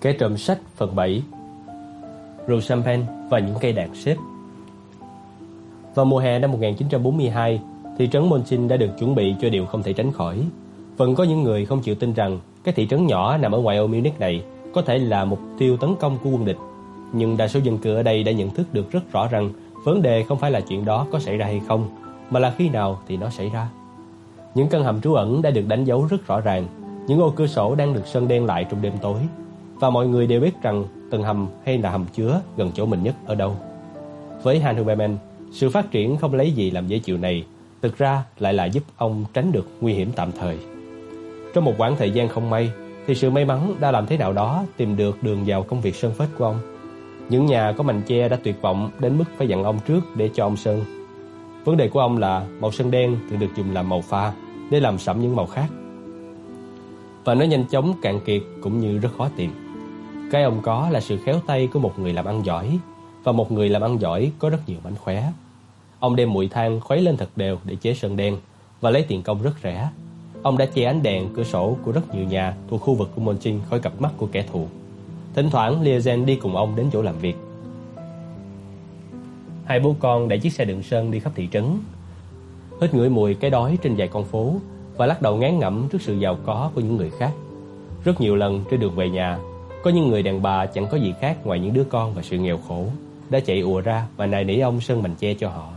Kẻ trộm sách phần 7 Rượu champagne và những cây đàn xếp. Vào mùa hè năm 1942 Thị trấn Monchin đã được chuẩn bị cho điều không thể tránh khỏi. Vẫn có những người không chịu tin rằng Cái thị trấn nhỏ nằm ở ngoài ô Munich này Có thể là mục tiêu tấn công của quân địch. Nhưng đa số dân cư ở đây đã nhận thức được rất rõ rằng Vấn đề không phải là chuyện đó có xảy ra hay không, Mà là khi nào thì nó xảy ra. Những căn hầm trú ẩn đã được đánh dấu rất rõ ràng. Những ô cửa sổ đang được sơn đen lại trong đêm tối và mọi người đều biết rằng tầng hầm hay là hầm chứa gần chỗ mình nhất ở đâu. Với Han Huberman, sự phát triển không lấy gì làm dễ chịu này thực ra lại là giúp ông tránh được nguy hiểm tạm thời. Trong một quãng thời gian không may, thì sự may mắn đã làm thế nào đó tìm được đường vào công việc sơn phết của ông. Những nhà có mành che đã tuyệt vọng đến mức phải dặn ông trước để cho ông sơn. Vấn đề của ông là màu sơn đen thường được dùng làm màu pha để làm sẫm những màu khác. Và nó nhanh chóng cạn kiệt cũng như rất khó tìm. Cái ông có là sự khéo tay của một người làm ăn giỏi, Và một người làm ăn giỏi có rất nhiều mánh khóe. Ông đem mùi than khuấy lên thật đều để chế sơn đen, Và lấy tiền công rất rẻ. Ông đã che ánh đèn cửa sổ của rất nhiều nhà thuộc khu vực của Monchin khỏi cặp mắt của kẻ thù. Thỉnh thoảng Liazen đi cùng ông đến chỗ làm việc. Hai bố con đẩy chiếc xe đựng sơn đi khắp thị trấn. Hít ngửi mùi cái đói trên vài con phố, Và lắc đầu ngán ngẩm trước sự giàu có của những người khác. Rất nhiều lần trên đường về nhà có những người đàn bà chẳng có gì khác ngoài những đứa con và sự nghèo khổ đã chạy ùa ra và nài nỉ ông sơn mành che cho họ.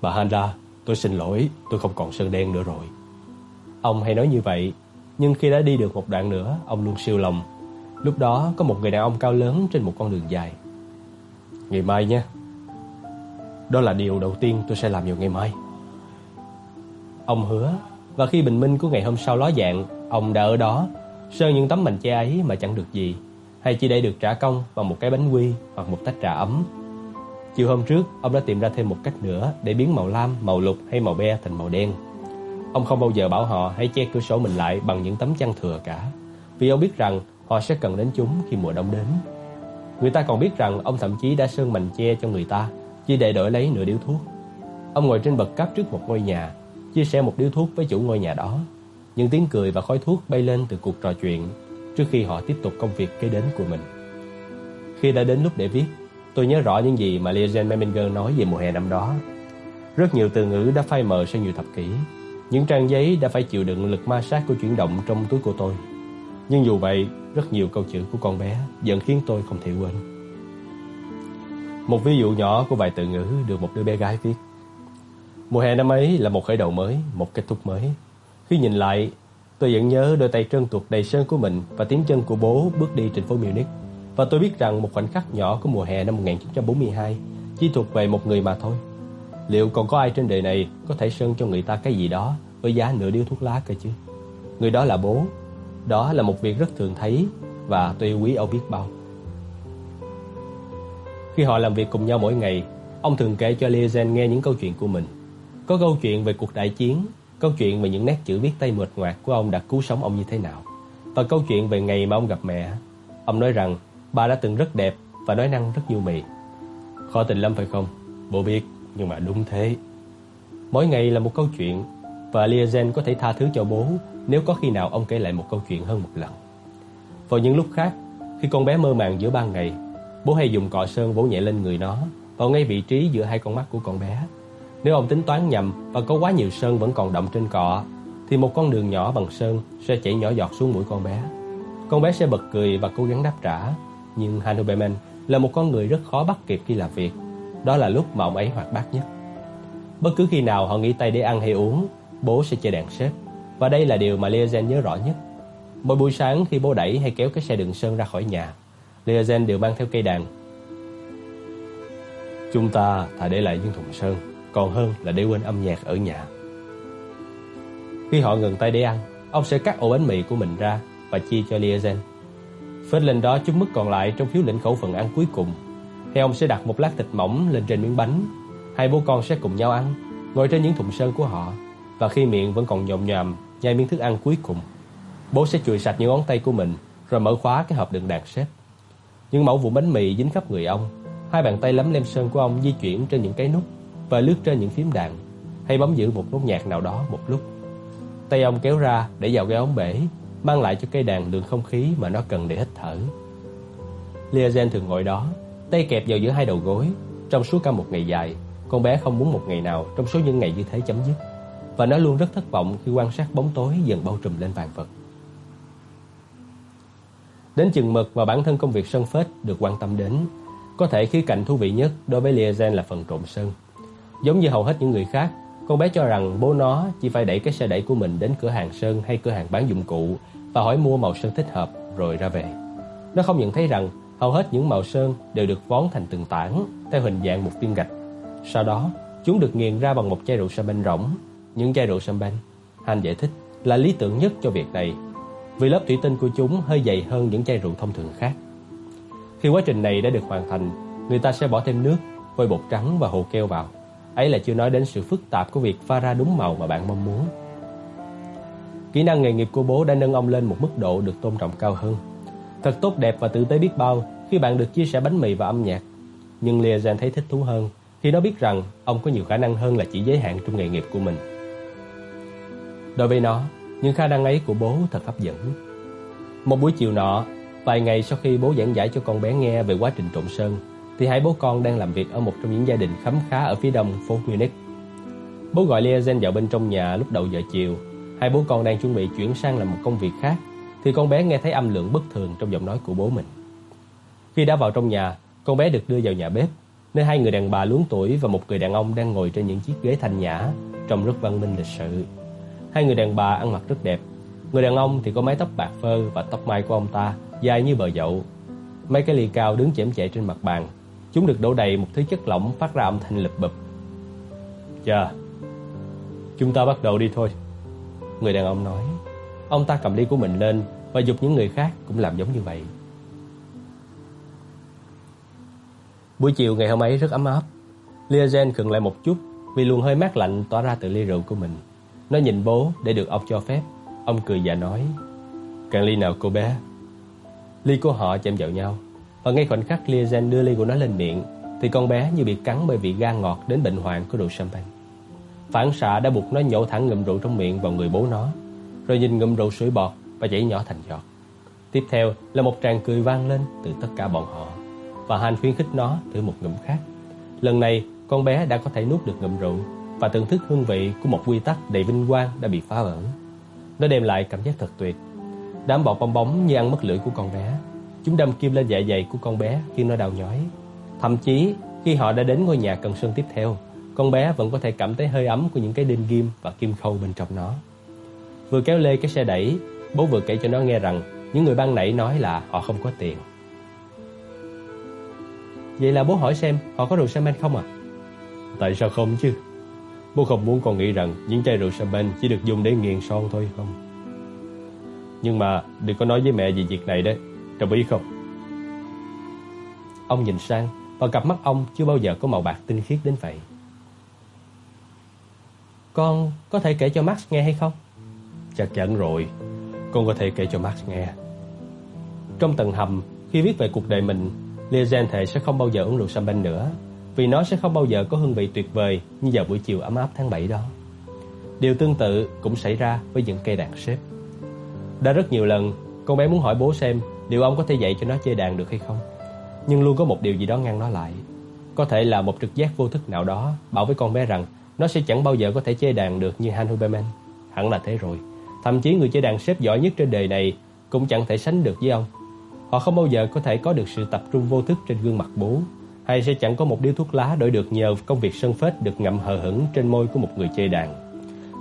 Bà Handa, tôi xin lỗi, tôi không còn sơn đen nữa rồi. Ông hay nói như vậy, nhưng khi đã đi được một đoạn nữa, ông luôn siêu lòng. Lúc đó có một người đàn ông cao lớn trên một con đường dài. Ngày mai nha. Đó là điều đầu tiên tôi sẽ làm vào ngày mai. Ông hứa, và khi bình minh của ngày hôm sau ló dạng, ông đã ở đó Sơn những tấm mành che ấy mà chẳng được gì Hay chỉ để được trả công bằng một cái bánh quy Hoặc một tách trà ấm. Chiều hôm trước ông đã tìm ra thêm một cách nữa Để biến màu lam, màu lục hay màu be thành màu đen. Ông không bao giờ bảo họ hãy che cửa sổ mình lại bằng những tấm chăn thừa cả Vì ông biết rằng họ sẽ cần đến chúng khi mùa đông đến. Người ta còn biết rằng ông thậm chí đã sơn mành che cho người ta Chỉ để đổi lấy nửa điếu thuốc. Ông ngồi trên bậc cấp trước một ngôi nhà Chia sẻ một điếu thuốc với chủ ngôi nhà đó những tiếng cười và khói thuốc bay lên từ cuộc trò chuyện trước khi họ tiếp tục công việc kế đến của mình. Khi đã đến lúc để viết, tôi nhớ rõ những gì mà Legend Meminger nói về mùa hè năm đó. Rất nhiều từ ngữ đã phai mờ sau nhiều thập kỷ. Những trang giấy đã phải chịu đựng lực ma sát của chuyển động trong túi của tôi. Nhưng dù vậy, rất nhiều câu chữ của con bé vẫn khiến tôi không thể quên. Một ví dụ nhỏ của vài từ ngữ được một đứa bé gái viết. Mùa hè năm ấy là một khởi đầu mới, một kết thúc mới. Khi nhìn lại, tôi vẫn nhớ đôi tay trơn tuột đầy sơn của mình và tiếng chân của bố bước đi trên phố Munich. Và tôi biết rằng một khoảnh khắc nhỏ của mùa hè năm 1942 chỉ thuộc về một người mà thôi. Liệu còn có ai trên đời này có thể sơn cho người ta cái gì đó với giá nửa điếu thuốc lá cơ chứ? Người đó là bố. Đó là một việc rất thường thấy và tôi yêu quý ông biết bao. Khi họ làm việc cùng nhau mỗi ngày, ông thường kể cho Liazen nghe những câu chuyện của mình. Có câu chuyện về cuộc đại chiến, Câu chuyện về những nét chữ viết tay mượt ngoạc của ông đã cứu sống ông như thế nào? Và câu chuyện về ngày mà ông gặp mẹ Ông nói rằng bà đã từng rất đẹp và nói năng rất nhu mì Khó tình lắm phải không? Bố biết, nhưng mà đúng thế. Mỗi ngày là một câu chuyện Và Liazen có thể tha thứ cho bố Nếu có khi nào ông kể lại một câu chuyện hơn một lần. Vào những lúc khác Khi con bé mơ màng giữa ban ngày Bố hay dùng cọ sơn vỗ nhẹ lên người nó Vào ngay vị trí giữa hai con mắt của con bé nếu ông tính toán nhầm và có quá nhiều sơn vẫn còn đọng trên cọ, thì một con đường nhỏ bằng sơn sẽ chảy nhỏ giọt xuống mũi con bé. Con bé sẽ bật cười và cố gắng đáp trả, nhưng Hanuberman là một con người rất khó bắt kịp khi làm việc. Đó là lúc mà ông ấy hoạt bát nhất. Bất cứ khi nào họ nghỉ tay để ăn hay uống, bố sẽ chơi đàn xếp. Và đây là điều mà Leozen nhớ rõ nhất. Mỗi buổi sáng khi bố đẩy hay kéo cái xe đựng sơn ra khỏi nhà, Leozen đều mang theo cây đàn. Chúng ta thà để lại những thùng sơn còn hơn là để quên âm nhạc ở nhà. Khi họ ngừng tay để ăn, ông sẽ cắt ổ bánh mì của mình ra và chia cho Liazen. Phết lên đó chút mức còn lại trong phiếu lĩnh khẩu phần ăn cuối cùng. Thì ông sẽ đặt một lát thịt mỏng lên trên miếng bánh. Hai bố con sẽ cùng nhau ăn, ngồi trên những thùng sơn của họ. Và khi miệng vẫn còn nhồm nhòm, nhai miếng thức ăn cuối cùng, bố sẽ chùi sạch những ngón tay của mình rồi mở khóa cái hộp đựng đạn xếp. Những mẫu vụn bánh mì dính khắp người ông. Hai bàn tay lấm lem sơn của ông di chuyển trên những cái nút và lướt trên những phím đàn hay bấm giữ một nốt nhạc nào đó một lúc. Tay ông kéo ra để vào cái ống bể mang lại cho cây đàn lượng không khí mà nó cần để hít thở. Liazen thường ngồi đó, tay kẹp vào giữa hai đầu gối, trong suốt cả một ngày dài, con bé không muốn một ngày nào trong số những ngày như thế chấm dứt, và nó luôn rất thất vọng khi quan sát bóng tối dần bao trùm lên vạn vật. Đến chừng mực và bản thân công việc sân phết được quan tâm đến, có thể khía cạnh thú vị nhất đối với Liazen là phần trộn sơn. Giống như hầu hết những người khác, con bé cho rằng bố nó chỉ phải đẩy cái xe đẩy của mình đến cửa hàng sơn hay cửa hàng bán dụng cụ và hỏi mua màu sơn thích hợp rồi ra về. Nó không nhận thấy rằng hầu hết những màu sơn đều được vón thành từng tảng theo hình dạng một viên gạch. Sau đó, chúng được nghiền ra bằng một chai rượu champagne rỗng. Những chai rượu champagne, Han giải thích, là lý tưởng nhất cho việc này vì lớp thủy tinh của chúng hơi dày hơn những chai rượu thông thường khác. Khi quá trình này đã được hoàn thành, người ta sẽ bỏ thêm nước, vôi bột trắng và hồ keo vào. Ấy là chưa nói đến sự phức tạp của việc pha ra đúng màu mà bạn mong muốn. Kỹ năng nghề nghiệp của bố đã nâng ông lên một mức độ được tôn trọng cao hơn. Thật tốt đẹp và tử tế biết bao khi bạn được chia sẻ bánh mì và âm nhạc. Nhưng Liazen thấy thích thú hơn khi nó biết rằng ông có nhiều khả năng hơn là chỉ giới hạn trong nghề nghiệp của mình. Đối với nó, những khả năng ấy của bố thật hấp dẫn. Một buổi chiều nọ, vài ngày sau khi bố giảng giải cho con bé nghe về quá trình trộn sơn, thì hai bố con đang làm việc ở một trong những gia đình khấm khá ở phía đông phố Munich. Bố gọi Liazen vào bên trong nhà lúc đầu giờ chiều. Hai bố con đang chuẩn bị chuyển sang làm một công việc khác, thì con bé nghe thấy âm lượng bất thường trong giọng nói của bố mình. Khi đã vào trong nhà, con bé được đưa vào nhà bếp, nơi hai người đàn bà lớn tuổi và một người đàn ông đang ngồi trên những chiếc ghế thanh nhã, trông rất văn minh lịch sự. Hai người đàn bà ăn mặc rất đẹp. Người đàn ông thì có mái tóc bạc phơ và tóc mai của ông ta dài như bờ dậu. Mấy cái ly cao đứng chễm chệ trên mặt bàn. Chúng được đổ đầy một thứ chất lỏng phát ra âm thanh lụp bụp. Chờ, chúng ta bắt đầu đi thôi. Người đàn ông nói. Ông ta cầm ly của mình lên và dục những người khác cũng làm giống như vậy. Buổi chiều ngày hôm ấy rất ấm áp. Liazen khựng lại một chút vì luồng hơi mát lạnh tỏa ra từ ly rượu của mình. Nó nhìn bố để được ông cho phép. Ông cười và nói, Càng ly nào cô bé? Ly của họ chạm vào nhau. Và ngay khoảnh khắc Liazen đưa ly của nó lên miệng, thì con bé như bị cắn bởi vị gan ngọt đến bệnh hoạn của rượu champagne. Phản xạ đã buộc nó nhổ thẳng ngụm rượu trong miệng vào người bố nó, rồi nhìn ngụm rượu sủi bọt và chảy nhỏ thành giọt. Tiếp theo là một tràng cười vang lên từ tất cả bọn họ, và Han khuyến khích nó thử một ngụm khác. Lần này, con bé đã có thể nuốt được ngụm rượu và thưởng thức hương vị của một quy tắc đầy vinh quang đã bị phá vỡ. Nó đem lại cảm giác thật tuyệt. Đám bọt bong bóng như ăn mất lưỡi của con bé. Chúng đâm kim lên dạ dày của con bé khi nó đau nhói. Thậm chí, khi họ đã đến ngôi nhà cần sơn tiếp theo, con bé vẫn có thể cảm thấy hơi ấm của những cái đinh ghim và kim khâu bên trong nó. Vừa kéo lê cái xe đẩy, bố vừa kể cho nó nghe rằng những người ban nãy nói là họ không có tiền. Vậy là bố hỏi xem họ có rượu xe men không à? Tại sao không chứ? Bố không muốn con nghĩ rằng những chai rượu champagne chỉ được dùng để nghiền son thôi không? Nhưng mà đừng có nói với mẹ về việc này đấy, đồng ý không? Ông nhìn sang và cặp mắt ông chưa bao giờ có màu bạc tinh khiết đến vậy. Con có thể kể cho Max nghe hay không? Chắc chắn rồi, con có thể kể cho Max nghe. Trong tầng hầm, khi viết về cuộc đời mình, Liazen thề sẽ không bao giờ uống rượu champagne nữa vì nó sẽ không bao giờ có hương vị tuyệt vời như vào buổi chiều ấm áp tháng 7 đó. Điều tương tự cũng xảy ra với những cây đàn xếp. Đã rất nhiều lần, con bé muốn hỏi bố xem liệu ông có thể dạy cho nó chơi đàn được hay không. Nhưng luôn có một điều gì đó ngăn nó lại. Có thể là một trực giác vô thức nào đó bảo với con bé rằng nó sẽ chẳng bao giờ có thể chơi đàn được như Han Huberman. Hẳn là thế rồi. Thậm chí người chơi đàn xếp giỏi nhất trên đời này cũng chẳng thể sánh được với ông. Họ không bao giờ có thể có được sự tập trung vô thức trên gương mặt bố, hay sẽ chẳng có một điếu thuốc lá đổi được nhờ công việc sân phết được ngậm hờ hững trên môi của một người chơi đàn.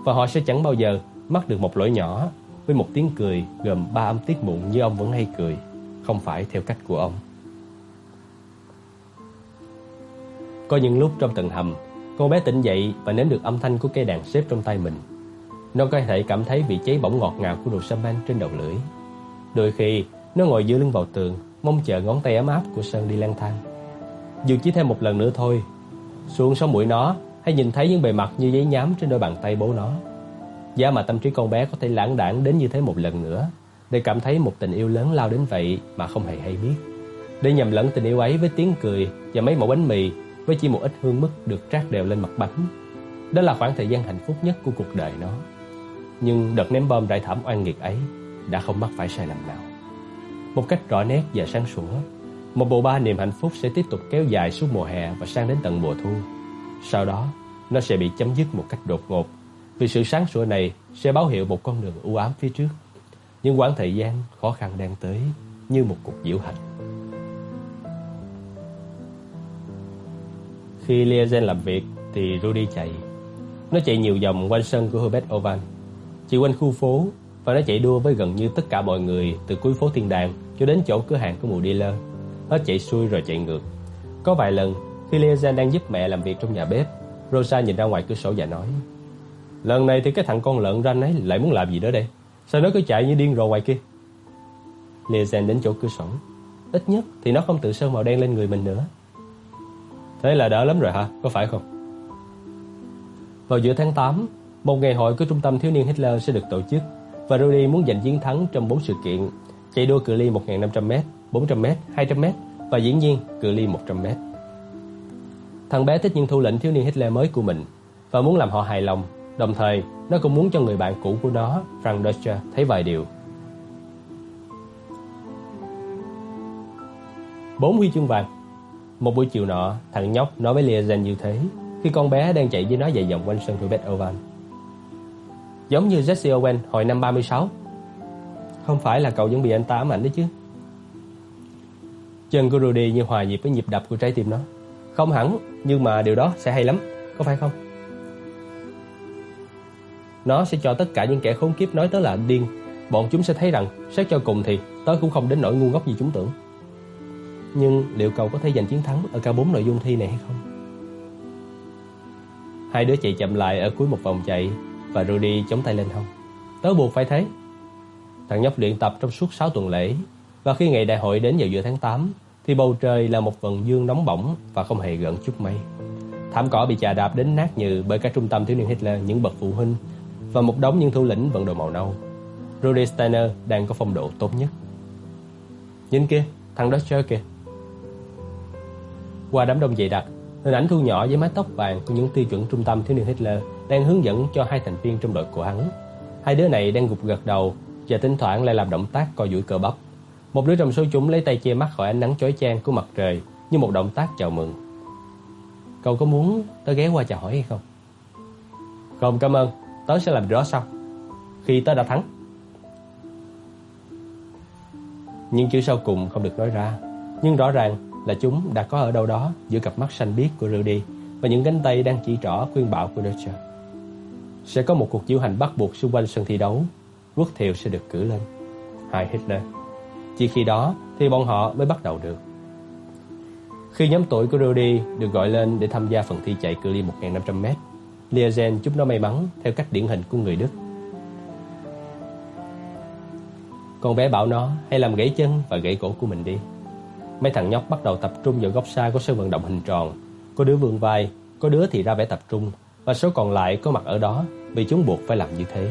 Và họ sẽ chẳng bao giờ mắc được một lỗi nhỏ với một tiếng cười gồm ba âm tiết mụn như ông vẫn hay cười, không phải theo cách của ông. Có những lúc trong tầng hầm, con bé tỉnh dậy và nếm được âm thanh của cây đàn xếp trong tay mình. Nó có thể cảm thấy vị cháy bỏng ngọt ngào của đồ champagne trên đầu lưỡi. Đôi khi, nó ngồi dựa lưng vào tường, mong chờ ngón tay ấm áp của Sơn đi lang thang. Dù chỉ thêm một lần nữa thôi Xuống sống mũi nó Hay nhìn thấy những bề mặt như giấy nhám trên đôi bàn tay bố nó Giá mà tâm trí con bé có thể lãng đảng đến như thế một lần nữa Để cảm thấy một tình yêu lớn lao đến vậy Mà không hề hay biết Để nhầm lẫn tình yêu ấy với tiếng cười Và mấy mẫu bánh mì Với chỉ một ít hương mức được trát đều lên mặt bánh Đó là khoảng thời gian hạnh phúc nhất của cuộc đời nó Nhưng đợt ném bom rải thảm oan nghiệt ấy đã không mắc phải sai lầm nào. Một cách rõ nét và sáng sủa, một bộ ba niềm hạnh phúc sẽ tiếp tục kéo dài suốt mùa hè và sang đến tận mùa thu. Sau đó, nó sẽ bị chấm dứt một cách đột ngột, vì sự sáng sủa này sẽ báo hiệu một con đường u ám phía trước. Những quãng thời gian khó khăn đang tới như một cuộc diễu hành. Khi Liazen làm việc thì Rudy chạy. Nó chạy nhiều vòng quanh sân của Hubert Oval, chỉ quanh khu phố và nó chạy đua với gần như tất cả mọi người từ cuối phố Thiên Đàng cho đến chỗ cửa hàng của mụ dealer. Nó chạy xuôi rồi chạy ngược. Có vài lần khi Liazen đang giúp mẹ làm việc trong nhà bếp, Rosa nhìn ra ngoài cửa sổ và nói: "Lần này thì cái thằng con lợn ranh ấy lại muốn làm gì đó đây? Sao nó cứ chạy như điên rồ ngoài kia?" Liazen đến chỗ cửa sổ. Ít nhất thì nó không tự sơn màu đen lên người mình nữa. Thế là đỡ lắm rồi hả? Có phải không? Vào giữa tháng 8, một ngày hội của trung tâm thiếu niên Hitler sẽ được tổ chức và Rudy muốn giành chiến thắng trong 4 sự kiện: chạy đua cự ly 1500m, 400m, 200m và diễn nhiên cự ly 100m. Thằng bé thích những thủ lĩnh thiếu niên Hitler mới của mình và muốn làm họ hài lòng, đồng thời nó cũng muốn cho người bạn cũ của nó, Frank Dutcher, thấy vài điều. Bốn huy chương vàng một buổi chiều nọ, thằng nhóc nói với Liazen như thế khi con bé đang chạy với nó dài dòng quanh sân Hubert Oval. Giống như Jesse Owen hồi năm 36. Không phải là cậu vẫn bị anh ta ám ảnh đấy chứ? Chân của Rudy như hòa nhịp với nhịp đập của trái tim nó. Không hẳn, nhưng mà điều đó sẽ hay lắm, có phải không? Nó sẽ cho tất cả những kẻ khốn kiếp nói tớ là điên. Bọn chúng sẽ thấy rằng xét cho cùng thì tớ cũng không đến nỗi ngu ngốc như chúng tưởng. Nhưng liệu cậu có thể giành chiến thắng ở cả bốn nội dung thi này hay không? Hai đứa chạy chậm lại ở cuối một vòng chạy và Rudy chống tay lên hông. Tớ buộc phải thế. Thằng nhóc luyện tập trong suốt 6 tuần lễ và khi ngày đại hội đến vào giữa tháng 8 thì bầu trời là một vầng dương nóng bỏng và không hề gợn chút mây. Thảm cỏ bị chà đạp đến nát như bởi các trung tâm thiếu niên Hitler, những bậc phụ huynh và một đống những thủ lĩnh vận đồ màu nâu. Rudy Steiner đang có phong độ tốt nhất. Nhìn kia, thằng đó chơi kìa. Qua đám đông dày đặc, hình ảnh thu nhỏ với mái tóc vàng của những tiêu chuẩn trung tâm thiếu niên Hitler đang hướng dẫn cho hai thành viên trong đội của hắn. Hai đứa này đang gục gật đầu và thỉnh thoảng lại làm động tác co duỗi cơ bắp. Một đứa trong số chúng lấy tay che mắt khỏi ánh nắng chói chang của mặt trời như một động tác chào mừng. Cậu có muốn tớ ghé qua chào hỏi hay không? Không cảm ơn, tớ sẽ làm rõ sau. Khi tớ đã thắng. Những chữ sau cùng không được nói ra, nhưng rõ ràng là chúng đã có ở đâu đó giữa cặp mắt xanh biếc của Rudy và những cánh tay đang chỉ trỏ khuyên bảo của Dodger Sẽ có một cuộc diễu hành bắt buộc xung quanh sân thi đấu, quốc thiệu sẽ được cử lên. Hai Hitler. Chỉ khi đó thì bọn họ mới bắt đầu được. Khi nhóm tuổi của Rudy được gọi lên để tham gia phần thi chạy cự ly 1.500m, Liazen chúc nó may mắn theo cách điển hình của người Đức. Con bé bảo nó hãy làm gãy chân và gãy cổ của mình đi. Mấy thằng nhóc bắt đầu tập trung vào góc xa của sân vận động hình tròn. Có đứa vươn vai, có đứa thì ra vẻ tập trung, và số còn lại có mặt ở đó vì chúng buộc phải làm như thế.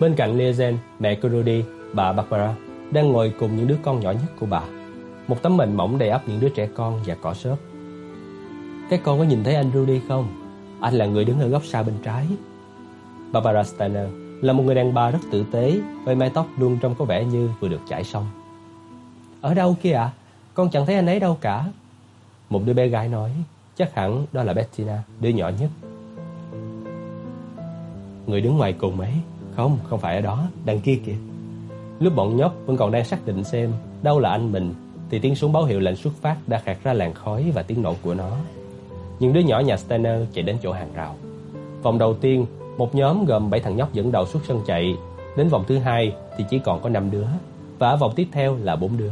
Bên cạnh Liazen, mẹ của Rudy, bà Barbara, đang ngồi cùng những đứa con nhỏ nhất của bà. Một tấm mền mỏng đầy ắp những đứa trẻ con và cỏ xốp. Các con có nhìn thấy anh Rudy không? Anh là người đứng ở góc xa bên trái. Barbara Steiner là một người đàn bà rất tử tế, với mái tóc luôn trông có vẻ như vừa được chải xong. Ở đâu kia ạ? Con chẳng thấy anh ấy đâu cả. Một đứa bé gái nói, chắc hẳn đó là Bettina, đứa nhỏ nhất. Người đứng ngoài cùng ấy, không, không phải ở đó, đằng kia kìa. Lúc bọn nhóc vẫn còn đang xác định xem đâu là anh mình, thì tiếng súng báo hiệu lệnh xuất phát đã khạc ra làn khói và tiếng nổ của nó. Những đứa nhỏ nhà Steiner chạy đến chỗ hàng rào. Vòng đầu tiên, một nhóm gồm 7 thằng nhóc dẫn đầu xuất sân chạy. Đến vòng thứ hai thì chỉ còn có 5 đứa, và ở vòng tiếp theo là 4 đứa.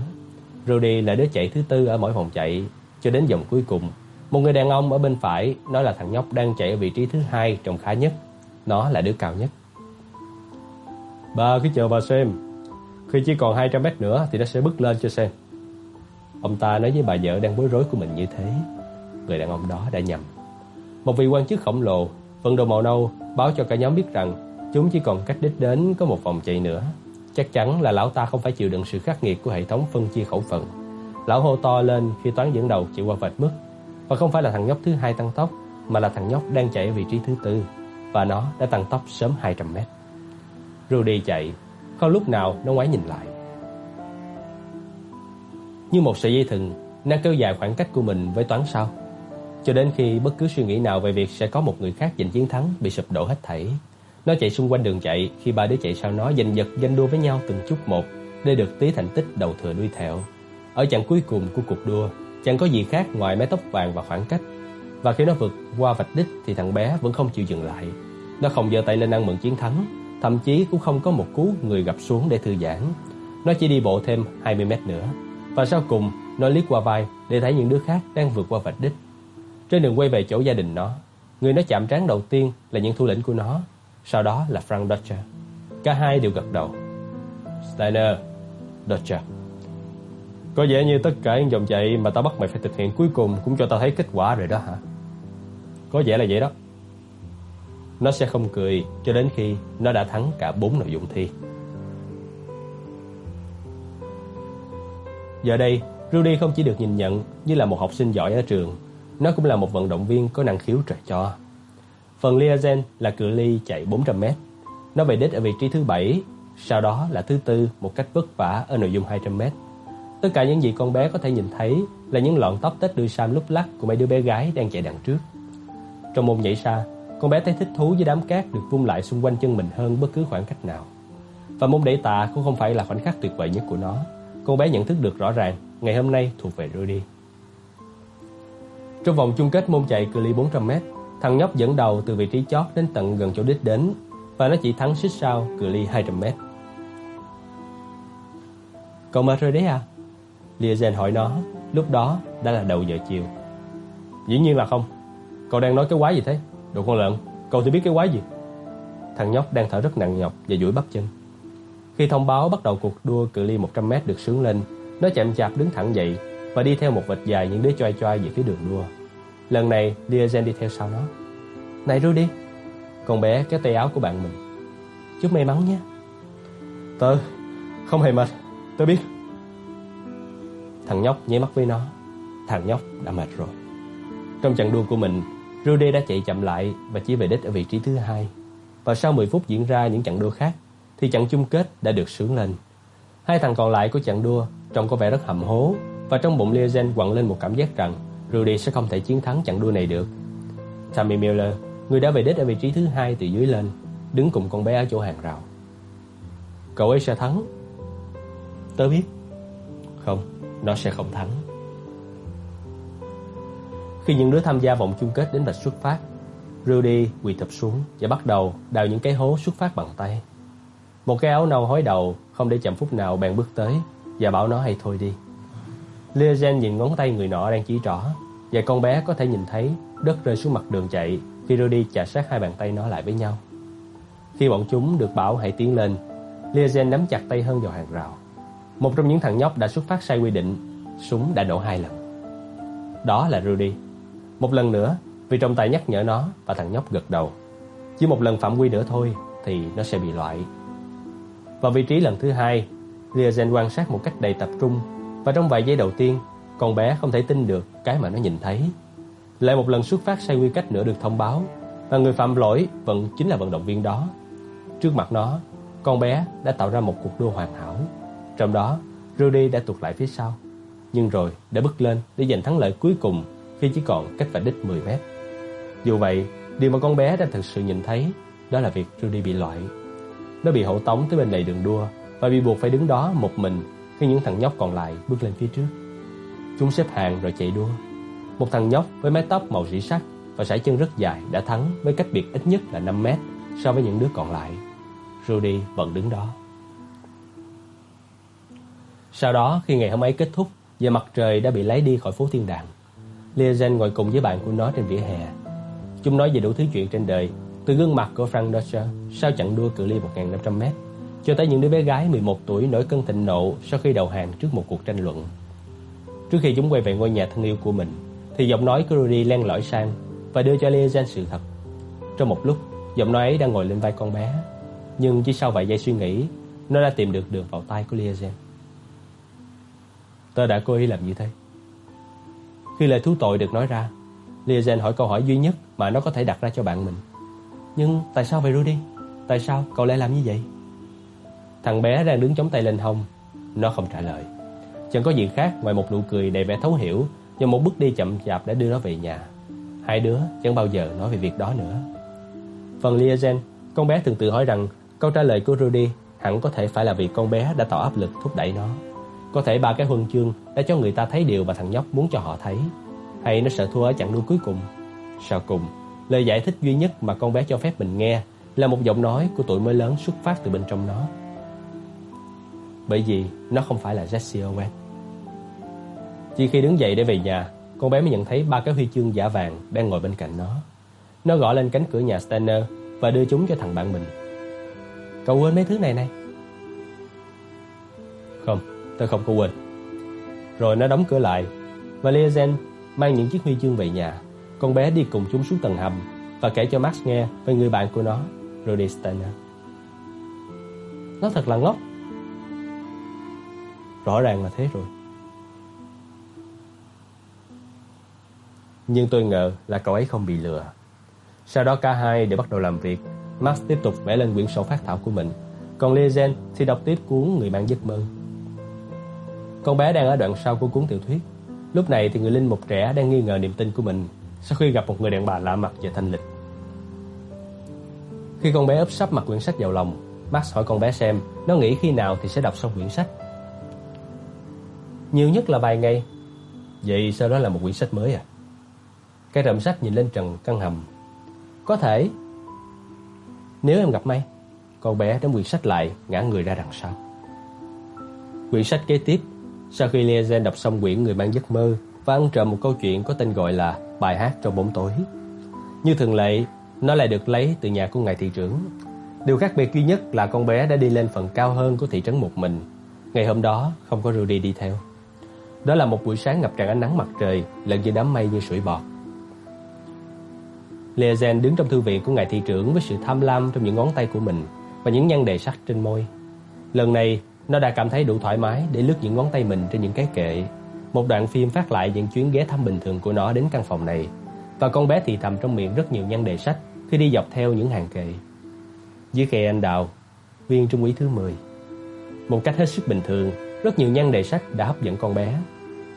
Rudy là đứa chạy thứ tư ở mỗi vòng chạy cho đến vòng cuối cùng. Một người đàn ông ở bên phải nói là thằng nhóc đang chạy ở vị trí thứ hai trong khá nhất. Nó là đứa cao nhất. Bà cứ chờ bà xem. Khi chỉ còn 200 mét nữa thì nó sẽ bước lên cho xem. Ông ta nói với bà vợ đang bối rối của mình như thế. Người đàn ông đó đã nhầm. Một vị quan chức khổng lồ, vận đồ màu nâu báo cho cả nhóm biết rằng chúng chỉ còn cách đích đến có một vòng chạy nữa. Chắc chắn là lão ta không phải chịu đựng sự khắc nghiệt của hệ thống phân chia khẩu phần. Lão hô to lên khi toán dẫn đầu chạy qua vạch mức. Và không phải là thằng nhóc thứ hai tăng tốc, mà là thằng nhóc đang chạy ở vị trí thứ tư. Và nó đã tăng tốc sớm 200 mét. Rudy chạy, không lúc nào nó ngoái nhìn lại. Như một sợi dây thừng, nó kéo dài khoảng cách của mình với toán sau, cho đến khi bất cứ suy nghĩ nào về việc sẽ có một người khác giành chiến thắng bị sụp đổ hết thảy. Nó chạy xung quanh đường chạy khi ba đứa chạy sau nó giành giật danh đua với nhau từng chút một để được tí thành tích đầu thừa đuôi thẹo. Ở chặng cuối cùng của cuộc đua, chẳng có gì khác ngoài mái tóc vàng và khoảng cách. Và khi nó vượt qua vạch đích thì thằng bé vẫn không chịu dừng lại. Nó không giơ tay lên ăn mừng chiến thắng, thậm chí cũng không có một cú người gặp xuống để thư giãn. Nó chỉ đi bộ thêm 20 mét nữa. Và sau cùng, nó liếc qua vai để thấy những đứa khác đang vượt qua vạch đích. Trên đường quay về chỗ gia đình nó, người nó chạm trán đầu tiên là những thủ lĩnh của nó, sau đó là Frank Dodger Cả hai đều gật đầu. Steiner, Dodger Có vẻ như tất cả những dòng chạy mà tao bắt mày phải thực hiện cuối cùng cũng cho tao thấy kết quả rồi đó hả? Có vẻ là vậy đó. Nó sẽ không cười cho đến khi nó đã thắng cả bốn nội dung thi. Giờ đây, Rudy không chỉ được nhìn nhận như là một học sinh giỏi ở trường, nó cũng là một vận động viên có năng khiếu trời cho. Phần Liazen là cự ly chạy 400m. Nó về đích ở vị trí thứ 7, sau đó là thứ tư một cách vất vả ở nội dung 200m. Tất cả những gì con bé có thể nhìn thấy là những lọn tóc tết đuôi sam lúc lắc của mấy đứa bé gái đang chạy đằng trước. Trong môn nhảy xa, con bé thấy thích thú với đám cát được vung lại xung quanh chân mình hơn bất cứ khoảng cách nào. Và môn đẩy tạ cũng không phải là khoảnh khắc tuyệt vời nhất của nó. Con bé nhận thức được rõ ràng ngày hôm nay thuộc về Rudy. Trong vòng chung kết môn chạy cự ly 400m, thằng nhóc dẫn đầu từ vị trí chót đến tận gần chỗ đích đến và nó chỉ thắng xích sau cự ly 200m. Cậu mệt rồi đấy à? Liazen hỏi nó, lúc đó đã là đầu giờ chiều. Dĩ nhiên là không. Cậu đang nói cái quái gì thế? Đồ con lợn, cậu thì biết cái quái gì? Thằng nhóc đang thở rất nặng nhọc và duỗi bắp chân. Khi thông báo bắt đầu cuộc đua cự ly 100m được sướng lên, nó chậm chạp đứng thẳng dậy và đi theo một vệt dài những đứa choai choai về phía đường đua. Lần này, Liazen đi theo sau nó. Này Rudy, con bé cái tay áo của bạn mình. Chúc may mắn nhé. Tớ không hề mệt, tớ biết. Thằng nhóc nháy mắt với nó. Thằng nhóc đã mệt rồi. Trong trận đua của mình, Rudy đã chạy chậm lại và chỉ về đích ở vị trí thứ hai. Và sau 10 phút diễn ra những trận đua khác, thì trận chung kết đã được sướng lên. Hai thằng còn lại của trận đua trông có vẻ rất hầm hố và trong bụng Liazen quặn lên một cảm giác rằng Rudy sẽ không thể chiến thắng trận đua này được. Tammy Miller, người đã về đích ở vị trí thứ hai từ dưới lên, đứng cùng con bé ở chỗ hàng rào. Cậu ấy sẽ thắng. Tớ biết. Không, nó sẽ không thắng. Khi những đứa tham gia vòng chung kết đến vạch xuất phát, Rudy quỳ thập xuống và bắt đầu đào những cái hố xuất phát bằng tay. Một cái áo nâu hói đầu không để chậm phút nào bèn bước tới và bảo nó hay thôi đi. Liazen nhìn ngón tay người nọ đang chỉ trỏ và con bé có thể nhìn thấy đất rơi xuống mặt đường chạy khi Rudy chà sát hai bàn tay nó lại với nhau. Khi bọn chúng được bảo hãy tiến lên, Liazen nắm chặt tay hơn vào hàng rào. Một trong những thằng nhóc đã xuất phát sai quy định, súng đã nổ hai lần. Đó là Rudy. Một lần nữa, vì trọng tài nhắc nhở nó và thằng nhóc gật đầu. Chỉ một lần phạm quy nữa thôi thì nó sẽ bị loại. Vào vị trí lần thứ hai, Liazen quan sát một cách đầy tập trung và trong vài giây đầu tiên, con bé không thể tin được cái mà nó nhìn thấy. Lại một lần xuất phát sai quy cách nữa được thông báo và người phạm lỗi vẫn chính là vận động viên đó. Trước mặt nó, con bé đã tạo ra một cuộc đua hoàn hảo. Trong đó, Rudy đã tụt lại phía sau, nhưng rồi đã bước lên để giành thắng lợi cuối cùng khi chỉ còn cách vạch đích 10 mét. Dù vậy, điều mà con bé đã thực sự nhìn thấy đó là việc Rudy bị loại. Nó bị hậu tống tới bên lề đường đua và bị buộc phải đứng đó một mình khi những thằng nhóc còn lại bước lên phía trước. Chúng xếp hàng rồi chạy đua. Một thằng nhóc với mái tóc màu rỉ sắt và sải chân rất dài đã thắng với cách biệt ít nhất là 5 mét so với những đứa còn lại. Rudy vẫn đứng đó. Sau đó, khi ngày hôm ấy kết thúc và mặt trời đã bị lấy đi khỏi phố thiên đàng, Liazen ngồi cùng với bạn của nó trên vỉa hè. Chúng nói về đủ thứ chuyện trên đời, từ gương mặt của Frank Dutcher sau chặng đua cự ly 1.500m cho tới những đứa bé gái 11 tuổi nổi cơn thịnh nộ sau khi đầu hàng trước một cuộc tranh luận. Trước khi chúng quay về ngôi nhà thân yêu của mình, thì giọng nói của Rudy len lỏi sang và đưa cho Liazen sự thật. Trong một lúc, giọng nói ấy đang ngồi lên vai con bé, nhưng chỉ sau vài giây suy nghĩ, nó đã tìm được đường vào tay của Liazen. Tớ đã cố ý làm như thế. Khi lời thú tội được nói ra, Liazen hỏi câu hỏi duy nhất mà nó có thể đặt ra cho bạn mình. Nhưng tại sao vậy Rudy? Tại sao cậu lại làm như vậy? Thằng bé đang đứng chống tay lên hông, nó không trả lời. Chẳng có gì khác ngoài một nụ cười đầy vẻ thấu hiểu và một bước đi chậm chạp để đưa nó về nhà. Hai đứa chẳng bao giờ nói về việc đó nữa. Phần Liazen, con bé thường tự hỏi rằng câu trả lời của Rudy hẳn có thể phải là vì con bé đã tạo áp lực thúc đẩy nó. Có thể ba cái huân chương đã cho người ta thấy điều mà thằng nhóc muốn cho họ thấy. Hay nó sợ thua ở chặng đua cuối cùng. Sau cùng, lời giải thích duy nhất mà con bé cho phép mình nghe là một giọng nói của tuổi mới lớn xuất phát từ bên trong nó. Bởi vì nó không phải là Jesse Owen. Chỉ khi đứng dậy để về nhà, con bé mới nhận thấy ba cái huy chương giả vàng đang ngồi bên cạnh nó. Nó gõ lên cánh cửa nhà Stanner và đưa chúng cho thằng bạn mình. Cậu quên mấy thứ này này. Không, tôi không có quên. Rồi nó đóng cửa lại và Liazen mang những chiếc huy chương về nhà. Con bé đi cùng chúng xuống tầng hầm và kể cho Max nghe về người bạn của nó, Rudy Steiner. Nó thật là ngốc. Rõ ràng là thế rồi. Nhưng tôi ngờ là cậu ấy không bị lừa. Sau đó cả hai đều bắt đầu làm việc. Max tiếp tục vẽ lên quyển sổ phát thảo của mình, còn Lizen thì đọc tiếp cuốn Người mang giấc mơ. Con bé đang ở đoạn sau của cuốn tiểu thuyết. Lúc này thì người linh mục trẻ đang nghi ngờ niềm tin của mình sau khi gặp một người đàn bà lạ mặt và thanh lịch. Khi con bé ấp sắp mặt quyển sách vào lòng, Max hỏi con bé xem nó nghĩ khi nào thì sẽ đọc xong quyển sách. Nhiều nhất là vài ngày. Vậy sau đó là một quyển sách mới à? Cái rậm sách nhìn lên trần căn hầm. Có thể. Nếu em gặp may, con bé đóng quyển sách lại, ngã người ra đằng sau. Quyển sách kế tiếp, sau khi Liazen đọc xong quyển Người mang giấc mơ và ăn trộm một câu chuyện có tên gọi là Bài hát trong bóng tối. Như thường lệ, nó lại được lấy từ nhà của ngài thị trưởng. Điều khác biệt duy nhất là con bé đã đi lên phần cao hơn của thị trấn một mình. Ngày hôm đó không có Rudy đi theo. Đó là một buổi sáng ngập tràn ánh nắng mặt trời, lẫn với đám mây như sủi bọt. Liazen đứng trong thư viện của ngài thị trưởng với sự tham lam trong những ngón tay của mình và những nhăn đề sắt trên môi. Lần này, nó đã cảm thấy đủ thoải mái để lướt những ngón tay mình trên những cái kệ. Một đoạn phim phát lại những chuyến ghé thăm bình thường của nó đến căn phòng này. Và con bé thì thầm trong miệng rất nhiều nhăn đề sách khi đi dọc theo những hàng kệ. Dưới kệ anh đào, viên trung úy thứ 10. Một cách hết sức bình thường, rất nhiều nhăn đề sách đã hấp dẫn con bé.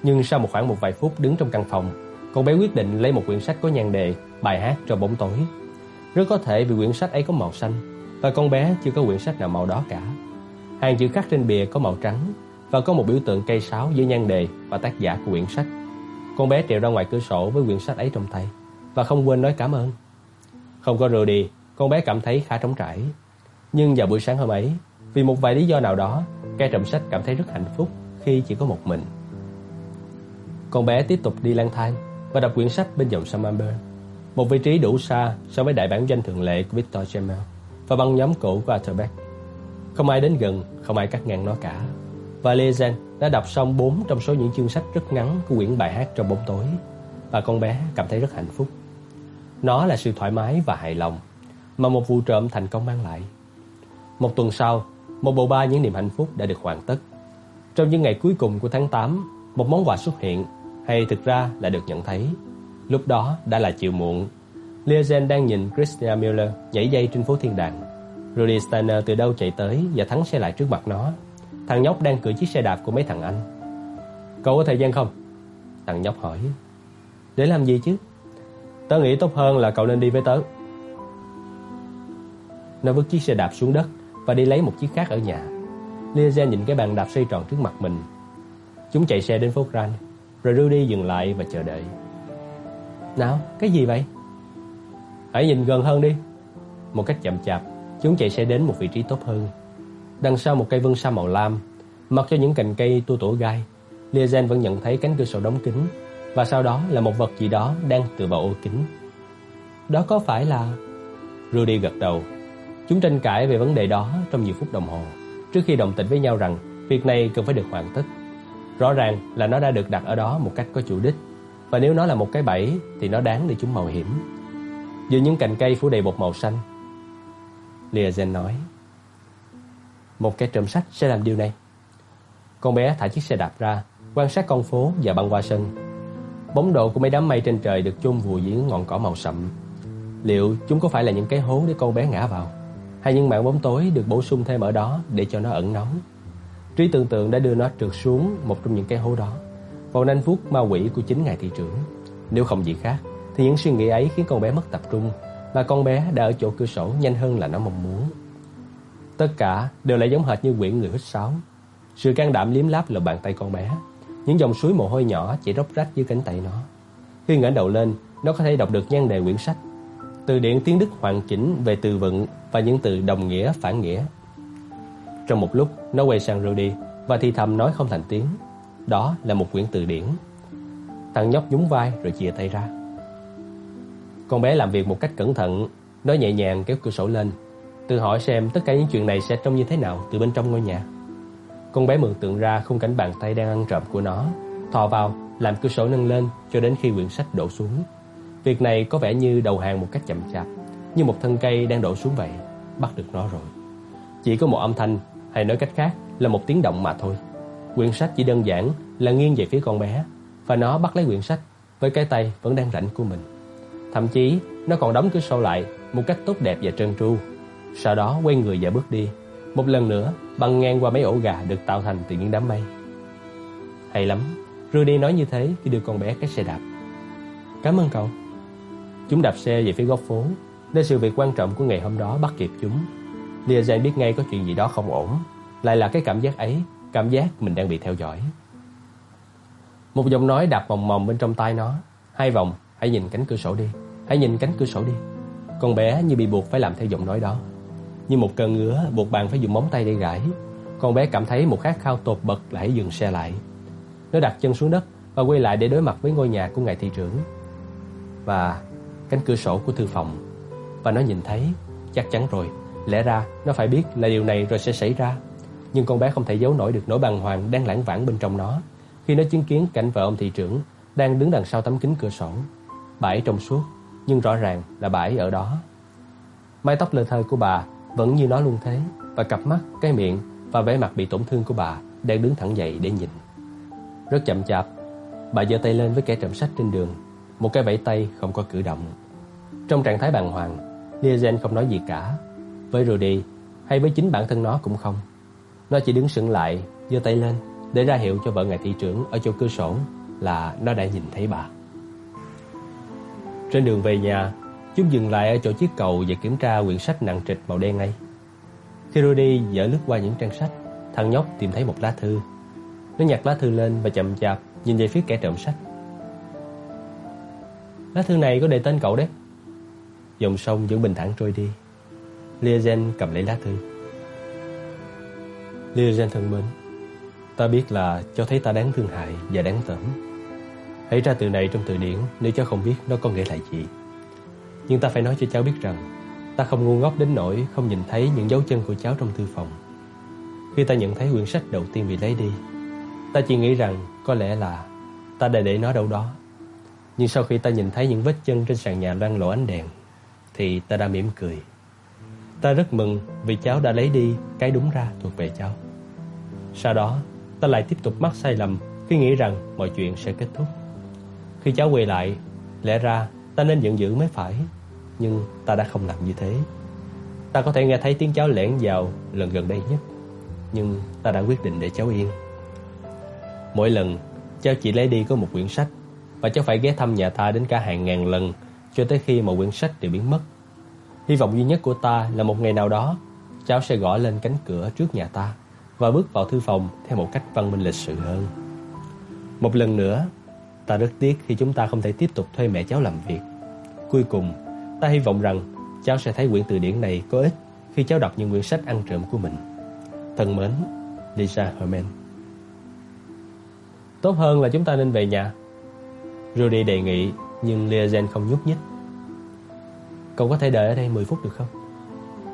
Nhưng sau một khoảng một vài phút đứng trong căn phòng, con bé quyết định lấy một quyển sách có nhan đề Bài hát trong bóng tối. Rất có thể vì quyển sách ấy có màu xanh và con bé chưa có quyển sách nào màu đó cả. Hàng chữ khắc trên bìa có màu trắng và có một biểu tượng cây sáo với nhan đề và tác giả của quyển sách. Con bé trèo ra ngoài cửa sổ với quyển sách ấy trong tay và không quên nói cảm ơn. Không có Rudy, con bé cảm thấy khá trống trải. Nhưng vào buổi sáng hôm ấy, vì một vài lý do nào đó, cái trộm sách cảm thấy rất hạnh phúc khi chỉ có một mình. Con bé tiếp tục đi lang thang và đọc quyển sách bên dòng Samamber, một vị trí đủ xa so với đại bản doanh thường lệ của Victor Gemmell và băng nhóm cũ của Arthur Beck. Không ai đến gần, không ai cắt ngang nó cả. Và Lezen đã đọc xong 4 trong số những chương sách rất ngắn của quyển bài hát trong bóng tối và con bé cảm thấy rất hạnh phúc. Nó là sự thoải mái và hài lòng mà một vụ trộm thành công mang lại. Một tuần sau, một bộ ba những niềm hạnh phúc đã được hoàn tất. Trong những ngày cuối cùng của tháng 8, một món quà xuất hiện hay thực ra là được nhận thấy. Lúc đó đã là chiều muộn. Liazen đang nhìn Christina Miller nhảy dây trên phố Thiên Đàng. Rudy Steiner từ đâu chạy tới và thắng xe lại trước mặt nó. Thằng nhóc đang cưỡi chiếc xe đạp của mấy thằng anh. Cậu có thời gian không? Thằng nhóc hỏi. Để làm gì chứ? Tớ nghĩ tốt hơn là cậu nên đi với tớ. Nó vứt chiếc xe đạp xuống đất và đi lấy một chiếc khác ở nhà. Liazen nhìn cái bàn đạp xoay tròn trước mặt mình. Chúng chạy xe đến phố Grand, rồi Rudy dừng lại và chờ đợi nào, cái gì vậy? Hãy nhìn gần hơn đi. Một cách chậm chạp Chúng chạy xe đến một vị trí tốt hơn. Đằng sau một cây vân sa màu lam Mặc cho những cành cây tua tủa gai Liazen vẫn nhận thấy cánh cửa sổ đóng kín Và sau đó là một vật gì đó đang tựa vào ô kính. Đó có phải là... Rudy gật đầu. Chúng tranh cãi về vấn đề đó trong nhiều phút đồng hồ Trước khi đồng tình với nhau rằng Việc này cần phải được hoàn tất. Rõ ràng là nó đã được đặt ở đó một cách có chủ đích. Và nếu nó là một cái bẫy Thì nó đáng để chúng mạo hiểm. Giữa những cành cây phủ đầy bột màu xanh Liazen nói Một cái trộm sách sẽ làm điều này. Con bé thả chiếc xe đạp ra Quan sát con phố và băng qua sân. Bóng độ của mấy đám mây trên trời Được chôn vùi dưới ngọn cỏ màu sậm. Liệu chúng có phải là những cái hố để con bé ngã vào hay những mảng bóng tối được bổ sung thêm ở đó để cho nó ẩn nóng. Trí tưởng tượng đã đưa nó trượt xuống một trong những cái hố đó, vào nanh vuốt ma quỷ của chính ngài thị trưởng. Nếu không gì khác, thì những suy nghĩ ấy khiến con bé mất tập trung, và con bé đã ở chỗ cửa sổ nhanh hơn là nó mong muốn. Tất cả đều lại giống hệt như quyển người hít sáo. Sự can đảm liếm láp là bàn tay con bé, những dòng suối mồ hôi nhỏ chảy róc rách dưới cánh tay nó. Khi ngẩng đầu lên, nó có thể đọc được nhan đề quyển sách. Từ điển tiếng Đức hoàn chỉnh về từ vựng và những từ đồng nghĩa, phản nghĩa. Trong một lúc, nó quay sang Rudy và thì thầm nói không thành tiếng. Đó là một quyển từ điển. Thằng nhóc nhún vai rồi chia tay ra. Con bé làm việc một cách cẩn thận, nó nhẹ nhàng kéo cửa sổ lên, tự hỏi xem tất cả những chuyện này sẽ trông như thế nào từ bên trong ngôi nhà. Con bé mường tượng ra khung cảnh bàn tay đang ăn trộm của nó, thò vào, làm cửa sổ nâng lên cho đến khi quyển sách đổ xuống. Việc này có vẻ như đầu hàng một cách chậm chạp, như một thân cây đang đổ xuống vậy, bắt được nó rồi. Chỉ có một âm thanh, hay nói cách khác là một tiếng động mà thôi. Quyển sách chỉ đơn giản là nghiêng về phía con bé, và nó bắt lấy quyển sách với cái tay vẫn đang rảnh của mình. Thậm chí, nó còn đóng cửa sổ lại một cách tốt đẹp và trơn tru. Sau đó quay người và bước đi, một lần nữa băng ngang qua mấy ổ gà được tạo thành từ những đám mây. Hay lắm, Rudy nói như thế khi đưa con bé cái xe đạp. Cảm ơn cậu. Chúng đạp xe về phía góc phố, nơi sự việc quan trọng của ngày hôm đó bắt kịp chúng. Liazen biết ngay có chuyện gì đó không ổn, lại là cái cảm giác ấy, cảm giác mình đang bị theo dõi. Một giọng nói đạp mòng mòng bên trong tai nó, hai vòng, hãy nhìn cánh cửa sổ đi, hãy nhìn cánh cửa sổ đi. Con bé như bị buộc phải làm theo giọng nói đó. Như một cơn ngứa buộc bạn phải dùng móng tay để gãi. Con bé cảm thấy một khát khao tột bật là hãy dừng xe lại. Nó đặt chân xuống đất và quay lại để đối mặt với ngôi nhà của ngài thị trưởng. Và cánh cửa sổ của thư phòng. Và nó nhìn thấy, chắc chắn rồi, lẽ ra nó phải biết là điều này rồi sẽ xảy ra. Nhưng con bé không thể giấu nổi được nỗi bàng hoàng đang lãng vãng bên trong nó khi nó chứng kiến cảnh vợ ông thị trưởng đang đứng đằng sau tấm kính cửa sổ. Bà ấy trong suốt, nhưng rõ ràng là bà ấy ở đó. Mái tóc lơ thơ của bà vẫn như nó luôn thế, và cặp mắt, cái miệng và vẻ mặt bị tổn thương của bà đang đứng thẳng dậy để nhìn. Rất chậm chạp, bà giơ tay lên với kẻ trộm sách trên đường, một cái vẫy tay không có cử động. Trong trạng thái bàng hoàng, Liazen không nói gì cả. Với Rudy hay với chính bản thân nó cũng không. Nó chỉ đứng sững lại, giơ tay lên để ra hiệu cho vợ ngài thị trưởng ở chỗ cửa sổ là nó đã nhìn thấy bà. Trên đường về nhà, chúng dừng lại ở chỗ chiếc cầu và kiểm tra quyển sách nặng trịch màu đen ấy. Khi Rudy dở lướt qua những trang sách, thằng nhóc tìm thấy một lá thư. Nó nhặt lá thư lên và chậm chạp nhìn về phía kẻ trộm sách. Lá thư này có đề tên cậu đấy. Dòng sông vẫn bình thản trôi đi. Liazen cầm lấy lá thư. Liazen thân mến, ta biết là cho thấy ta đáng thương hại và đáng tởm. Hãy ra từ này trong từ điển nếu cháu không biết nó có nghĩa là gì. Nhưng ta phải nói cho cháu biết rằng ta không ngu ngốc đến nỗi không nhìn thấy những dấu chân của cháu trong thư phòng. Khi ta nhận thấy quyển sách đầu tiên bị lấy đi, ta chỉ nghĩ rằng có lẽ là ta đã để nó đâu đó. Nhưng sau khi ta nhìn thấy những vết chân trên sàn nhà loang lổ ánh đèn, thì ta đã mỉm cười. Ta rất mừng vì cháu đã lấy đi cái đúng ra thuộc về cháu. Sau đó, ta lại tiếp tục mắc sai lầm khi nghĩ rằng mọi chuyện sẽ kết thúc. Khi cháu quay lại, lẽ ra ta nên giận dữ mới phải, nhưng ta đã không làm như thế. Ta có thể nghe thấy tiếng cháu lẻn vào lần gần đây nhất, nhưng ta đã quyết định để cháu yên. Mỗi lần, cháu chỉ lấy đi có một quyển sách, và cháu phải ghé thăm nhà ta đến cả hàng ngàn lần cho tới khi một quyển sách đều biến mất. Hy vọng duy nhất của ta là một ngày nào đó, cháu sẽ gõ lên cánh cửa trước nhà ta và bước vào thư phòng theo một cách văn minh lịch sự hơn. Một lần nữa, ta rất tiếc khi chúng ta không thể tiếp tục thuê mẹ cháu làm việc. Cuối cùng, ta hy vọng rằng cháu sẽ thấy quyển từ điển này có ích khi cháu đọc những quyển sách ăn trộm của mình. Thân mến, Lisa Herman. Tốt hơn là chúng ta nên về nhà. Rudy đề nghị, nhưng Liazen không nhúc nhích. Cậu có thể đợi ở đây 10 phút được không?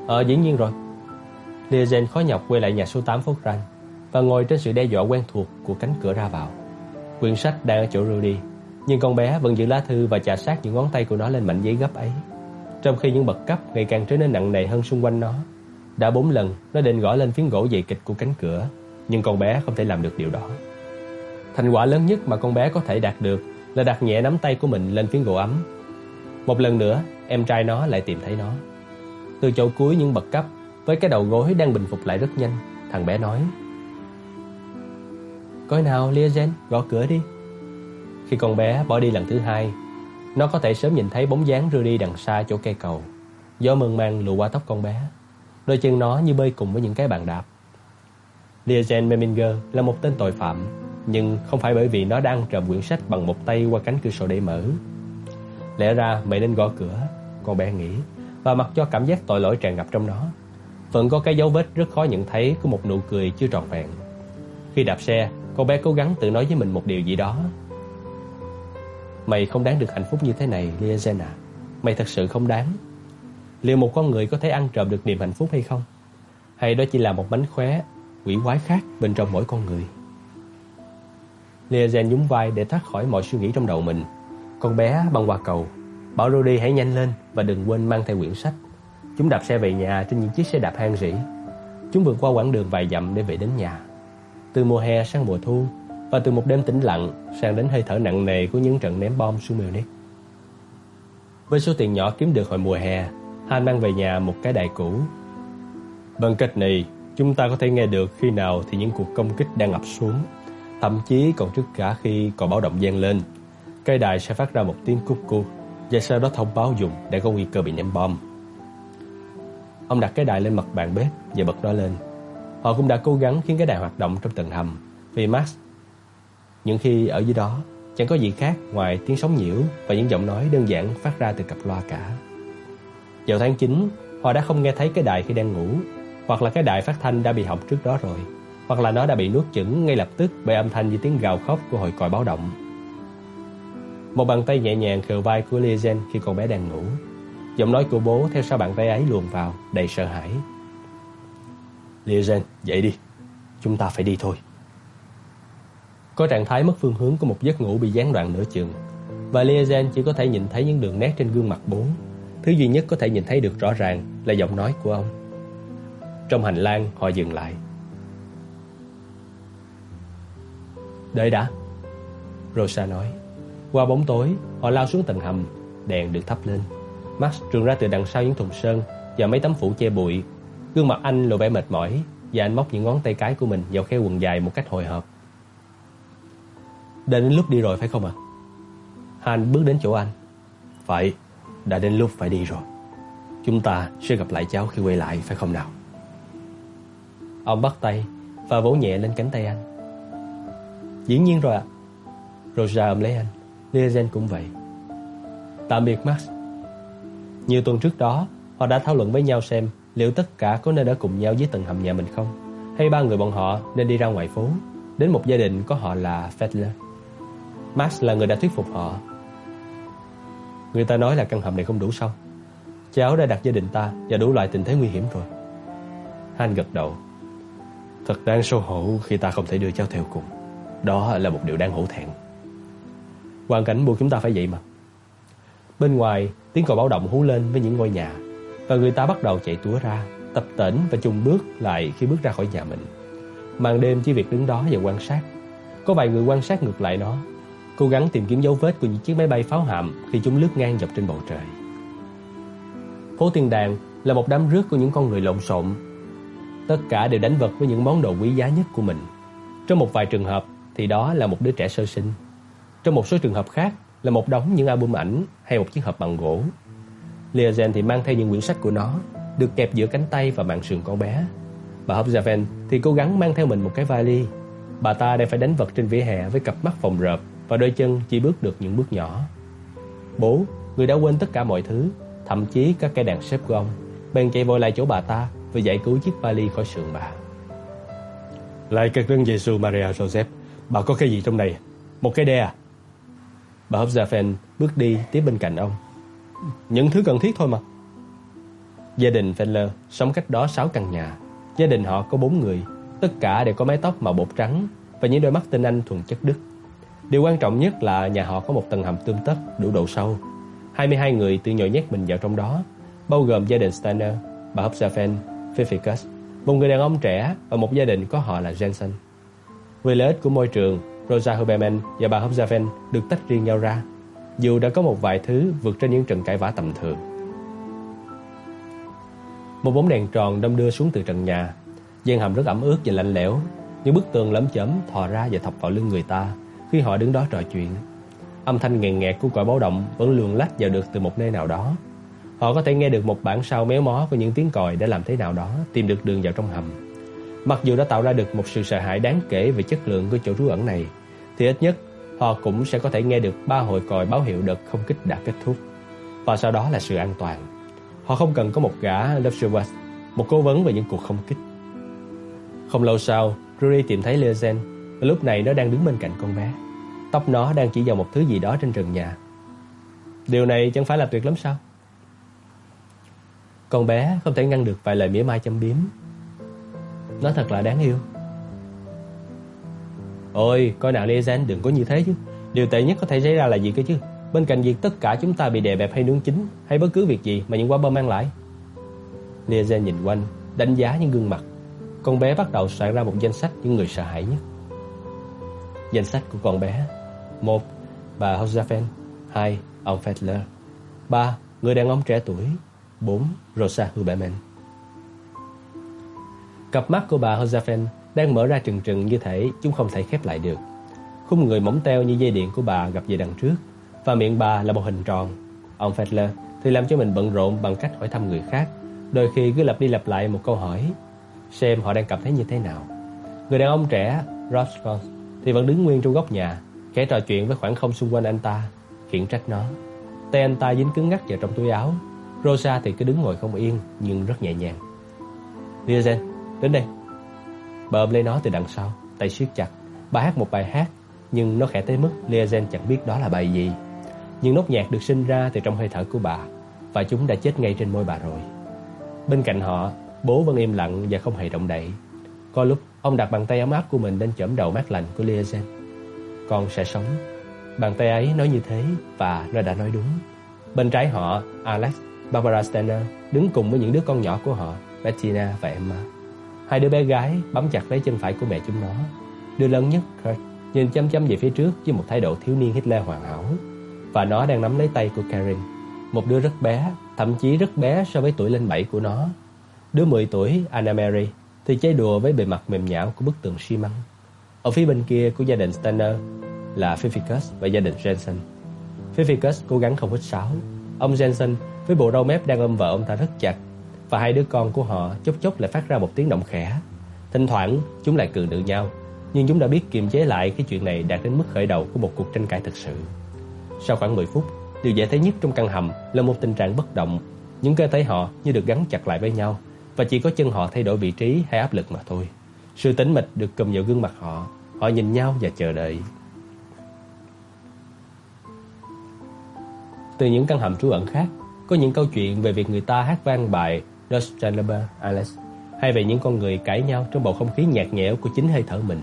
Ờ, dĩ nhiên rồi. Liazen khó nhọc quay lại nhà số 8 phố Grand và ngồi trên sự đe dọa quen thuộc của cánh cửa ra vào. Quyển sách đang ở chỗ Rudy, nhưng con bé vẫn giữ lá thư và chà sát những ngón tay của nó lên mảnh giấy gấp ấy. Trong khi những bậc cấp ngày càng trở nên nặng nề hơn xung quanh nó, đã bốn lần nó định gõ lên phiến gỗ dày kịch của cánh cửa, nhưng con bé không thể làm được điều đó. Thành quả lớn nhất mà con bé có thể đạt được là đặt nhẹ nắm tay của mình lên phiến gỗ ấm. Một lần nữa, em trai nó lại tìm thấy nó. Từ chỗ cuối những bậc cấp, Với cái đầu gối đang bình phục lại rất nhanh Thằng bé nói Coi nào Liazen gõ cửa đi. Khi con bé bỏ đi lần thứ hai Nó có thể sớm nhìn thấy bóng dáng rưa đi đằng xa chỗ cây cầu. Gió mơn mang lùa qua tóc con bé Đôi chân nó như bơi cùng với những cái bàn đạp. Liazen Meminger là một tên tội phạm Nhưng không phải bởi vì nó đang trộm quyển sách bằng một tay qua cánh cửa sổ để mở. Lẽ ra mày nên gõ cửa. Con bé nghĩ, Và mặc cho cảm giác tội lỗi tràn ngập trong nó. Vẫn có cái dấu vết rất khó nhận thấy Của một nụ cười chưa tròn vẹn. Khi đạp xe, Con bé cố gắng tự nói với mình một điều gì đó. Mày không đáng được hạnh phúc như thế này Liazen à Mày thật sự không đáng. Liệu một con người có thể ăn trộm được niềm hạnh phúc hay không? Hay đó chỉ là một bánh khóe, Quỷ quái khác bên trong mỗi con người? Liazen nhún vai để thoát khỏi mọi suy nghĩ trong đầu mình. Con bé băng qua cầu. Bảo Rudy hãy nhanh lên Và đừng quên mang theo quyển sách. Chúng đạp xe về nhà trên những chiếc xe đạp hang rỉ. Chúng vượt qua quãng đường vài dặm để về đến nhà. Từ mùa hè sang mùa thu Và từ một đêm tĩnh lặng Sang đến hơi thở nặng nề của những trận ném bom xuống Munich. Với số tiền nhỏ kiếm được hồi mùa hè Han mang về nhà một cái đài cũ. Bằng cách này, Chúng ta có thể nghe được khi nào thì những cuộc công kích đang ập xuống. Thậm chí còn trước cả khi còn báo động gian lên. Cây đài sẽ phát ra một tiếng cúc cu Và sau đó thông báo dùng để có nguy cơ bị ném bom. Ông đặt cái đài lên mặt bàn bếp và bật nó lên. Họ cũng đã cố gắng khiến cái đài hoạt động trong tầng hầm Vì Max Những khi ở dưới đó, Chẳng có gì khác ngoài tiếng sóng nhiễu Và những giọng nói đơn giản phát ra từ cặp loa cả. Vào tháng 9 Họ đã không nghe thấy cái đài khi đang ngủ, Hoặc là cái đài phát thanh đã bị hỏng trước đó rồi, Hoặc là nó đã bị nuốt chửng ngay lập tức Bởi âm thanh như tiếng gào khóc của hội còi báo động. Một bàn tay nhẹ nhàng khều vai của Lizen khi con bé đang ngủ. Giọng nói của bố theo sau bàn tay ấy luồn vào, Đầy sợ hãi. Lizen dậy đi. Chúng ta phải đi thôi. Có trạng thái mất phương hướng của một giấc ngủ bị gián đoạn nửa chừng, Và Lizen chỉ có thể nhìn thấy những đường nét trên gương mặt bố. Thứ duy nhất có thể nhìn thấy được rõ ràng Là giọng nói của ông. Trong hành lang, họ dừng lại. Đợi đã, Rosa nói. Qua bóng tối, Họ lao xuống tầng hầm, Đèn được thắp lên. Max trườn ra từ đằng sau những thùng sơn Và mấy tấm phủ che bụi. Gương mặt anh lộ vẻ mệt mỏi Và anh móc những ngón tay cái của mình vào khe quần dài một cách hồi hộp. Đã đến lúc đi rồi phải không ạ? À? Han bước đến chỗ anh. Phải, Đã đến lúc phải đi rồi. Chúng ta sẽ gặp lại cháu khi quay lại phải không nào? Ông bắt tay Và vỗ nhẹ lên cánh tay anh. Dĩ nhiên rồi ạ. À. Rosa ôm lấy anh. Liazen cũng vậy. Tạm biệt, Max. Nhiều tuần trước đó, Họ đã thảo luận với nhau xem Liệu tất cả có nên ở cùng nhau dưới tầng hầm nhà mình không? Hay ba người bọn họ nên đi ra ngoài phố, Đến một gia đình có họ là Fedler? Max là người đã thuyết phục họ. Người ta nói là căn hầm này không đủ sâu. Cháu đã đặt gia đình ta Và đủ loại tình thế nguy hiểm rồi. Han gật đầu. Thật đáng xấu hổ khi ta không thể đưa cháu theo cùng. Đó là một điều đáng hổ thẹn. Hoàn cảnh buộc chúng ta phải vậy mà. Bên ngoài, Tiếng còi báo động hú lên với những ngôi nhà, Và người ta bắt đầu chạy túa ra, Tập tễnh và chung bước lại khi bước ra khỏi nhà mình. Màn đêm chỉ việc đứng đó và quan sát. Có vài người quan sát ngược lại nó, Cố gắng tìm kiếm dấu vết của những chiếc máy bay pháo hạm Khi chúng lướt ngang dọc trên bầu trời. Phố Tiên Đàn là một đám rước của những con người lộn xộn. Tất cả đều đánh vật với những món đồ quý giá nhất của mình. Trong một vài trường hợp, thì đó là một đứa trẻ sơ sinh. Trong một số trường hợp khác là một đống những album ảnh hay một chiếc hộp bằng gỗ. Liazen thì mang theo những quyển sách của nó Được kẹp giữa cánh tay và mạng sườn con bé. Bà Hobzaven thì cố gắng mang theo mình một cái vali. Bà ta đang phải đánh vật trên vỉa hè với cặp mắt phòng rợp Và đôi chân chỉ bước được những bước nhỏ. Bố, người đã quên tất cả mọi thứ Thậm chí các cây đàn xếp của ông. Bèn chạy vội lại chỗ bà ta Và giải cứu chiếc vali khỏi sườn bà. Lại các đấng Giêsu Maria Joseph Bà có cái gì trong này? Một cái đe à? Bà Hobzafen bước đi tiếp bên cạnh ông. Những thứ cần thiết thôi mà. Gia đình Fenler sống cách đó 6 căn nhà. Gia đình họ có 4 người. Tất cả đều có mái tóc màu bột trắng Và những đôi mắt tinh anh thuần chất đức. Điều quan trọng nhất là nhà họ có một tầng hầm tươm tất đủ độ sâu. 22 người tự nhồi nhét mình vào trong đó Bao gồm gia đình Steiner, bà Hobzafen, Pfiffikus Một người đàn ông trẻ và một gia đình có họ là Jensen. Vì lợi ích của môi trường Rosa Huberman và bà Hobsaven được tách riêng nhau ra Dù đã có một vài thứ vượt trên những trận cãi vã tầm thường Một bóng đèn tròn đâm đưa xuống từ trần nhà. gian hầm rất ẩm ướt và lạnh lẽo, những bức tường lấm chấm thò ra và thọc vào lưng người ta khi họ đứng đó trò chuyện. Âm thanh nghèn nghẹt của còi báo động vẫn luồn lách vào được từ một nơi nào đó. Họ có thể nghe được một bản sao méo mó của những tiếng còi đã làm thế nào đó tìm được đường vào trong hầm. Mặc dù đã tạo ra được một sự sợ hãi đáng kể về chất lượng của chỗ trú ẩn này, thì ít nhất họ cũng sẽ có thể nghe được ba hồi còi báo hiệu đợt không kích đã kết thúc. Và sau đó là sự an toàn. Họ không cần có một gã Lefsevas, một cố vấn về những cuộc không kích. Không lâu sau, Rory tìm thấy Leozen và lúc này nó đang đứng bên cạnh con bé. Tóc nó đang chỉ vào một thứ gì đó trên trần nhà. Điều này chẳng phải là tuyệt lắm sao? Con bé không thể ngăn được vài lời mỉa mai châm biếm. Nó thật là đáng yêu. Ôi, coi nào Liazan đừng có như thế chứ. Điều tệ nhất có thể xảy ra là gì cơ chứ? Bên cạnh việc tất cả chúng ta bị đè bẹp hay nướng chín hay bất cứ việc gì mà những quả bom mang lại. Liazan nhìn quanh, đánh giá những gương mặt. Con bé bắt đầu soạn ra một danh sách những người sợ hãi nhất. Danh sách của con bé một Bà Josephine 2. Ông Fetler 3. Người đàn ông trẻ tuổi 4. Rosa Huberman Cặp mắt của bà Josephine đang mở ra trừng trừng như thể chúng không thể khép lại được. Khung người mỏng teo như dây điện của bà gặp về đằng trước và miệng bà là một hình tròn. Ông Fetler thì làm cho mình bận rộn bằng cách hỏi thăm người khác, đôi khi cứ lặp đi lặp lại một câu hỏi, xem họ đang cảm thấy như thế nào. Người đàn ông trẻ, Ross thì vẫn đứng nguyên trong góc nhà, kể trò chuyện với khoảng không xung quanh anh ta Khiển trách nó Tay anh ta dính cứng ngắc vào trong túi áo Rosa thì cứ đứng ngồi không yên Nhưng rất nhẹ nhàng Liazen, đến đây Bà ôm lấy nó từ đằng sau Tay siết chặt Bà hát một bài hát Nhưng nó khẽ tới mức Liazen chẳng biết đó là bài gì Nhưng nốt nhạc được sinh ra từ trong hơi thở của bà Và chúng đã chết ngay trên môi bà rồi Bên cạnh họ Bố vẫn im lặng và không hề động đậy Có lúc ông đặt bàn tay ấm áp của mình lên chởm đầu mát lạnh của Liazen con sẽ sống. Bàn tay ấy nói như thế và nó đã nói đúng. Bên trái họ, Alex, Barbara Stanner đứng cùng với những đứa con nhỏ của họ, Bettina và Emma. Hai đứa bé gái bám chặt lấy chân phải của mẹ chúng nó. Đứa lớn nhất, Kurt, nhìn chăm chăm về phía trước với một thái độ thiếu niên Hitler hoàn hảo. Và nó đang nắm lấy tay của Karen, một đứa rất bé, thậm chí rất bé so với tuổi lên 7 của nó. Đứa 10 tuổi, Anna Mary, thì chơi đùa với bề mặt mềm nhão của bức tường xi măng. Ở phía bên kia của gia đình Stanner là Phyphicus và gia đình Jensen. Phyphicus cố gắng không hít sáo. Ông Jensen với bộ râu mép đang ôm vợ ông ta rất chặt và hai đứa con của họ chốc chốc lại phát ra một tiếng động khẽ. Thỉnh thoảng chúng lại cường được nhau, nhưng chúng đã biết kiềm chế lại cái chuyện này đạt đến mức khởi đầu của một cuộc tranh cãi thực sự. Sau khoảng 10 phút, điều dễ thấy nhất trong căn hầm là một tình trạng bất động. Những cơ thể họ như được gắn chặt lại với nhau và chỉ có chân họ thay đổi vị trí hay áp lực mà thôi. Sự tĩnh mịch được cầm vào gương mặt họ Họ nhìn nhau và chờ đợi Từ những căn hầm trú ẩn khác Có những câu chuyện về việc người ta hát vang bài Dust Alex Hay về những con người cãi nhau trong bầu không khí nhạt nhẽo của chính hơi thở mình.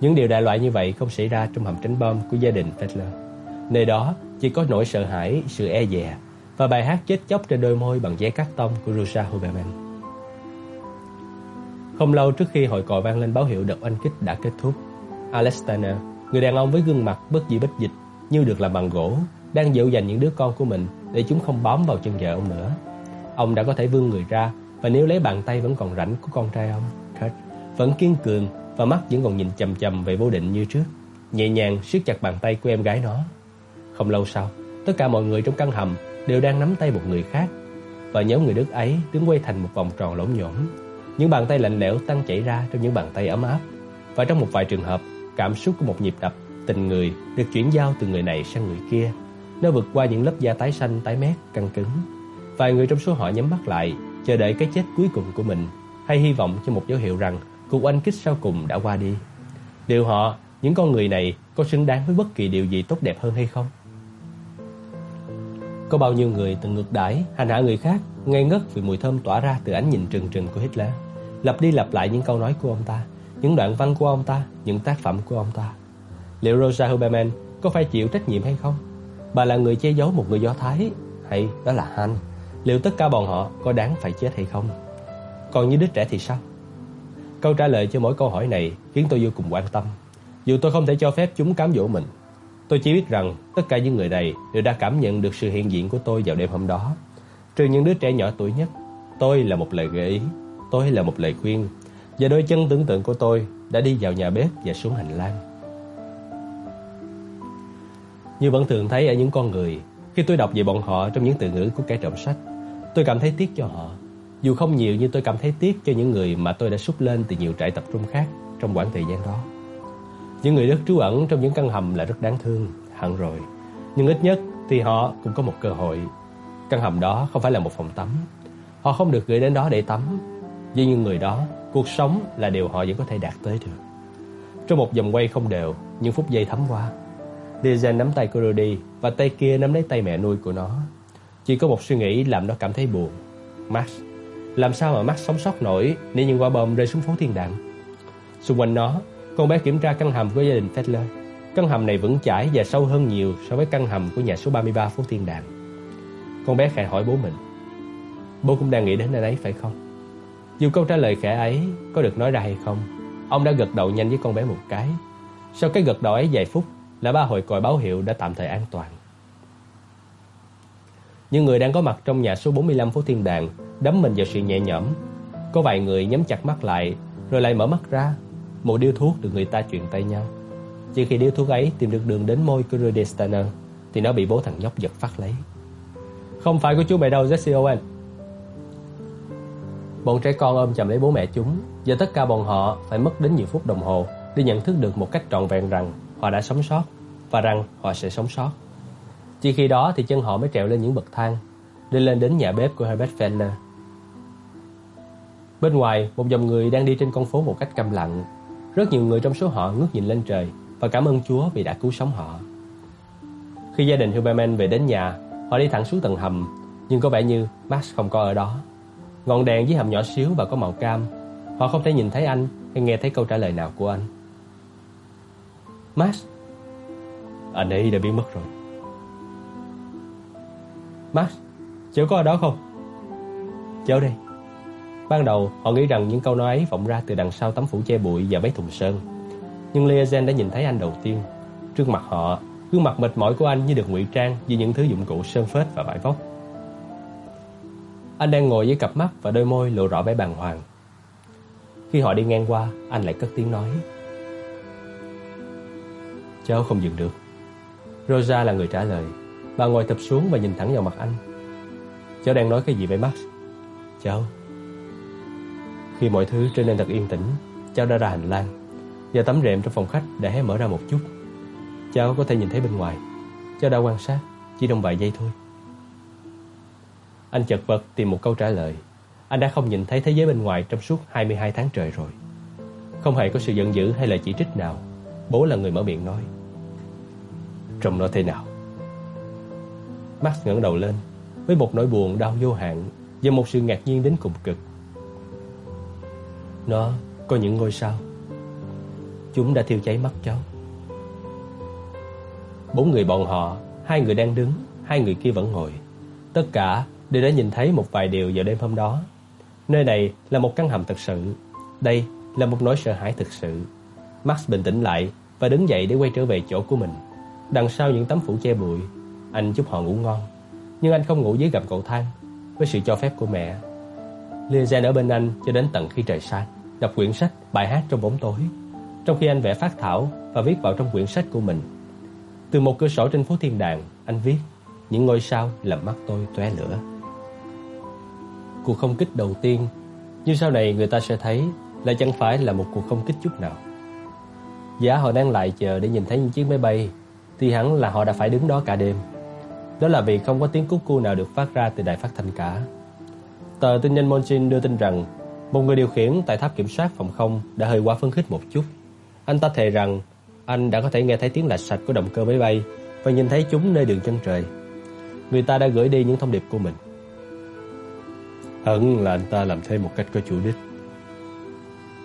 Những điều đại loại như vậy không xảy ra trong hầm tránh bom của gia đình Fetler Nơi đó chỉ có nỗi sợ hãi, sự e dè Và bài hát chết chóc trên đôi môi bằng giấy cắt tông của Rosa Huberman. Không lâu trước khi hội còi vang lên báo hiệu đợt oanh kích đã kết thúc, Alex Tanner, người đàn ông với gương mặt bất dị bất dịch như được làm bằng gỗ, đang dỗ dành những đứa con của mình để chúng không bám vào chân vợ ông nữa. Ông đã có thể vươn người ra và nếu lấy bàn tay vẫn còn rảnh của con trai ông, Kurt, vẫn kiên cường và mắt vẫn còn nhìn chầm chầm về vô định như trước, nhẹ nhàng siết chặt bàn tay của em gái nó. Không lâu sau, tất cả mọi người trong căn hầm đều đang nắm tay một người khác và nhóm người Đức ấy đứng quay thành một vòng tròn lỗm nhổm những bàn tay lạnh lẽo tăng chảy ra trong những bàn tay ấm áp. Và trong một vài trường hợp, cảm xúc của một nhịp đập, tình người được chuyển giao từ người này sang người kia. Nó vượt qua những lớp da tái xanh, tái mét, căng cứng. Vài người trong số họ nhắm mắt lại, chờ đợi cái chết cuối cùng của mình, hay hy vọng cho một dấu hiệu rằng cuộc oanh kích sau cùng đã qua đi. Liệu họ, những con người này, có xứng đáng với bất kỳ điều gì tốt đẹp hơn hay không? Có bao nhiêu người từng ngược đãi hành hạ người khác, ngây ngất vì mùi thơm tỏa ra từ ánh nhìn trừng trừng của Hitler, lặp đi lặp lại những câu nói của ông ta, những đoạn văn của ông ta, những tác phẩm của ông ta. Liệu Rosa Huberman có phải chịu trách nhiệm hay không? Bà là người che giấu một người Do Thái hay đó là Han? Liệu tất cả bọn họ có đáng phải chết hay không? Còn như đứa trẻ thì sao? Câu trả lời cho mỗi câu hỏi này khiến tôi vô cùng quan tâm. Dù tôi không thể cho phép chúng cám dỗ mình, Tôi chỉ biết rằng tất cả những người này đều đã cảm nhận được sự hiện diện của tôi vào đêm hôm đó. Trừ những đứa trẻ nhỏ tuổi nhất, Tôi là một lời gợi ý, tôi là một lời khuyên và đôi chân tưởng tượng của tôi đã đi vào nhà bếp và xuống hành lang. Như vẫn thường thấy ở những con người, khi tôi đọc về bọn họ trong những từ ngữ của kẻ trộm sách, tôi cảm thấy tiếc cho họ. Dù không nhiều nhưng tôi cảm thấy tiếc cho những người mà tôi đã xúc lên từ nhiều trại tập trung khác trong khoảng thời gian đó. Những người đất trú ẩn trong những căn hầm là rất đáng thương, hẳn rồi. Nhưng ít nhất thì họ cũng có một cơ hội. Căn hầm đó không phải là một phòng tắm. Họ không được gửi đến đó để tắm. Với những người đó, cuộc sống là điều họ vẫn có thể đạt tới được. Trong một vòng quay không đều, những phút giây thấm qua. Lizen nắm tay corody và tay kia nắm lấy tay mẹ nuôi của nó. Chỉ có một suy nghĩ làm nó cảm thấy buồn. Max, làm sao mà Max sống sót nổi nếu những quả bom rơi xuống phố thiên đàng? Xung quanh nó, con bé kiểm tra căn hầm của gia đình Fettler. Căn hầm này vững chãi và sâu hơn nhiều so với căn hầm của nhà số 33 phố thiên đàng. Con bé khẽ hỏi bố mình. Bố cũng đang nghĩ đến anh ấy phải không? Dù câu trả lời khẽ ấy có được nói ra hay không, ông đã gật đầu nhanh với con bé một cái. Sau cái gật đầu ấy vài phút, là ba hồi còi báo hiệu đã tạm thời an toàn. Những người đang có mặt trong nhà số 45 phố Thiên Đàng đắm mình vào sự nhẹ nhõm. Có vài người nhắm chặt mắt lại, rồi lại mở mắt ra. Một điếu thuốc được người ta truyền tay nhau. Chỉ khi điếu thuốc ấy tìm được đường đến môi của Rudy thì nó bị bố thằng nhóc giật phát lấy. Không phải của chú mày đâu, Jesse Owen. Bọn trẻ con ôm chầm lấy bố mẹ chúng, và tất cả bọn họ phải mất đến nhiều phút đồng hồ để nhận thức được một cách trọn vẹn rằng họ đã sống sót và rằng họ sẽ sống sót. Chỉ khi đó thì chân họ mới trèo lên những bậc thang, đi lên đến nhà bếp của Herbert Fenner. Bên ngoài, một dòng người đang đi trên con phố một cách câm lặng. Rất nhiều người trong số họ ngước nhìn lên trời và cảm ơn Chúa vì đã cứu sống họ. Khi gia đình Huberman về đến nhà, họ đi thẳng xuống tầng hầm, nhưng có vẻ như Max không có ở đó. Ngọn đèn dưới hầm nhỏ xíu và có màu cam. Họ không thể nhìn thấy anh hay nghe thấy câu trả lời nào của anh. Max Anh ấy đã biến mất rồi Max Cháu có ở đó không? Cháu đây Ban đầu, họ nghĩ rằng những câu nói ấy vọng ra từ đằng sau tấm phủ che bụi và mấy thùng sơn. Nhưng Liazen đã nhìn thấy anh đầu tiên. Trước mặt họ, Gương mặt mệt mỏi của anh như được ngụy trang vì những thứ dụng cụ sơn phết và vải vóc. Anh đang ngồi với cặp mắt và đôi môi lộ rõ vẻ bàng hoàng. Khi họ đi ngang qua, Anh lại cất tiếng nói. Cháu không dừng được. Rosa là người trả lời. Bà ngồi thập xuống và nhìn thẳng vào mặt anh. Cháu đang nói cái gì vậy Max? Cháu. Khi mọi thứ trở nên thật yên tĩnh Cháu đã ra hành lang Và tấm rèm trong phòng khách đã hé mở ra một chút. Cháu có thể nhìn thấy bên ngoài. Cháu đã quan sát Chỉ trong vài giây thôi. Anh chật vật tìm một câu trả lời. Anh đã không nhìn thấy thế giới bên ngoài Trong suốt 22 tháng trời rồi. Không hề có sự giận dữ hay là chỉ trích nào. Bố là người mở miệng nói. Trông nó thế nào Max ngẩng đầu lên Với một nỗi buồn đau vô hạn Và một sự ngạc nhiên đến cùng cực. Nó có những ngôi sao. Chúng đã thiêu cháy mắt cháu. Bốn người bọn họ Hai người đang đứng Hai người kia vẫn ngồi. Tất cả đều đã nhìn thấy một vài điều vào đêm hôm đó. Nơi này là một căn hầm thật sự. Đây là một nỗi sợ hãi thực sự. Max bình tĩnh lại và đứng dậy để quay trở về chỗ của mình. Đằng sau những tấm phủ che bụi, anh chúc họ ngủ ngon. Nhưng anh không ngủ dưới gầm cầu thang, với sự cho phép của mẹ. Liazen ở bên anh cho đến tận khi trời sáng, đọc quyển sách, bài hát trong bóng tối. Trong khi anh vẽ phát thảo và viết vào trong quyển sách của mình. Từ một cửa sổ trên phố thiên đàng, anh viết, những ngôi sao làm mắt tôi tóe lửa. Cuộc không kích đầu tiên, như sau này người ta sẽ thấy, là chẳng phải là một cuộc không kích chút nào. giá họ đang lại chờ để nhìn thấy những chiếc máy bay Thì hẳn là họ đã phải đứng đó cả đêm đó là vì không có tiếng cúc cu nào được phát ra từ đài phát thanh cả. Tờ tin nhanh Monchin đưa tin rằng, Một người điều khiển tại tháp kiểm soát phòng không đã hơi quá phấn khích một chút. Anh ta thề rằng, anh đã có thể nghe thấy tiếng lạch sạch của động cơ máy bay Và nhìn thấy chúng nơi đường chân trời. Người ta đã gửi đi những thông điệp của mình. Hẳn là anh ta làm thế một cách có chủ đích.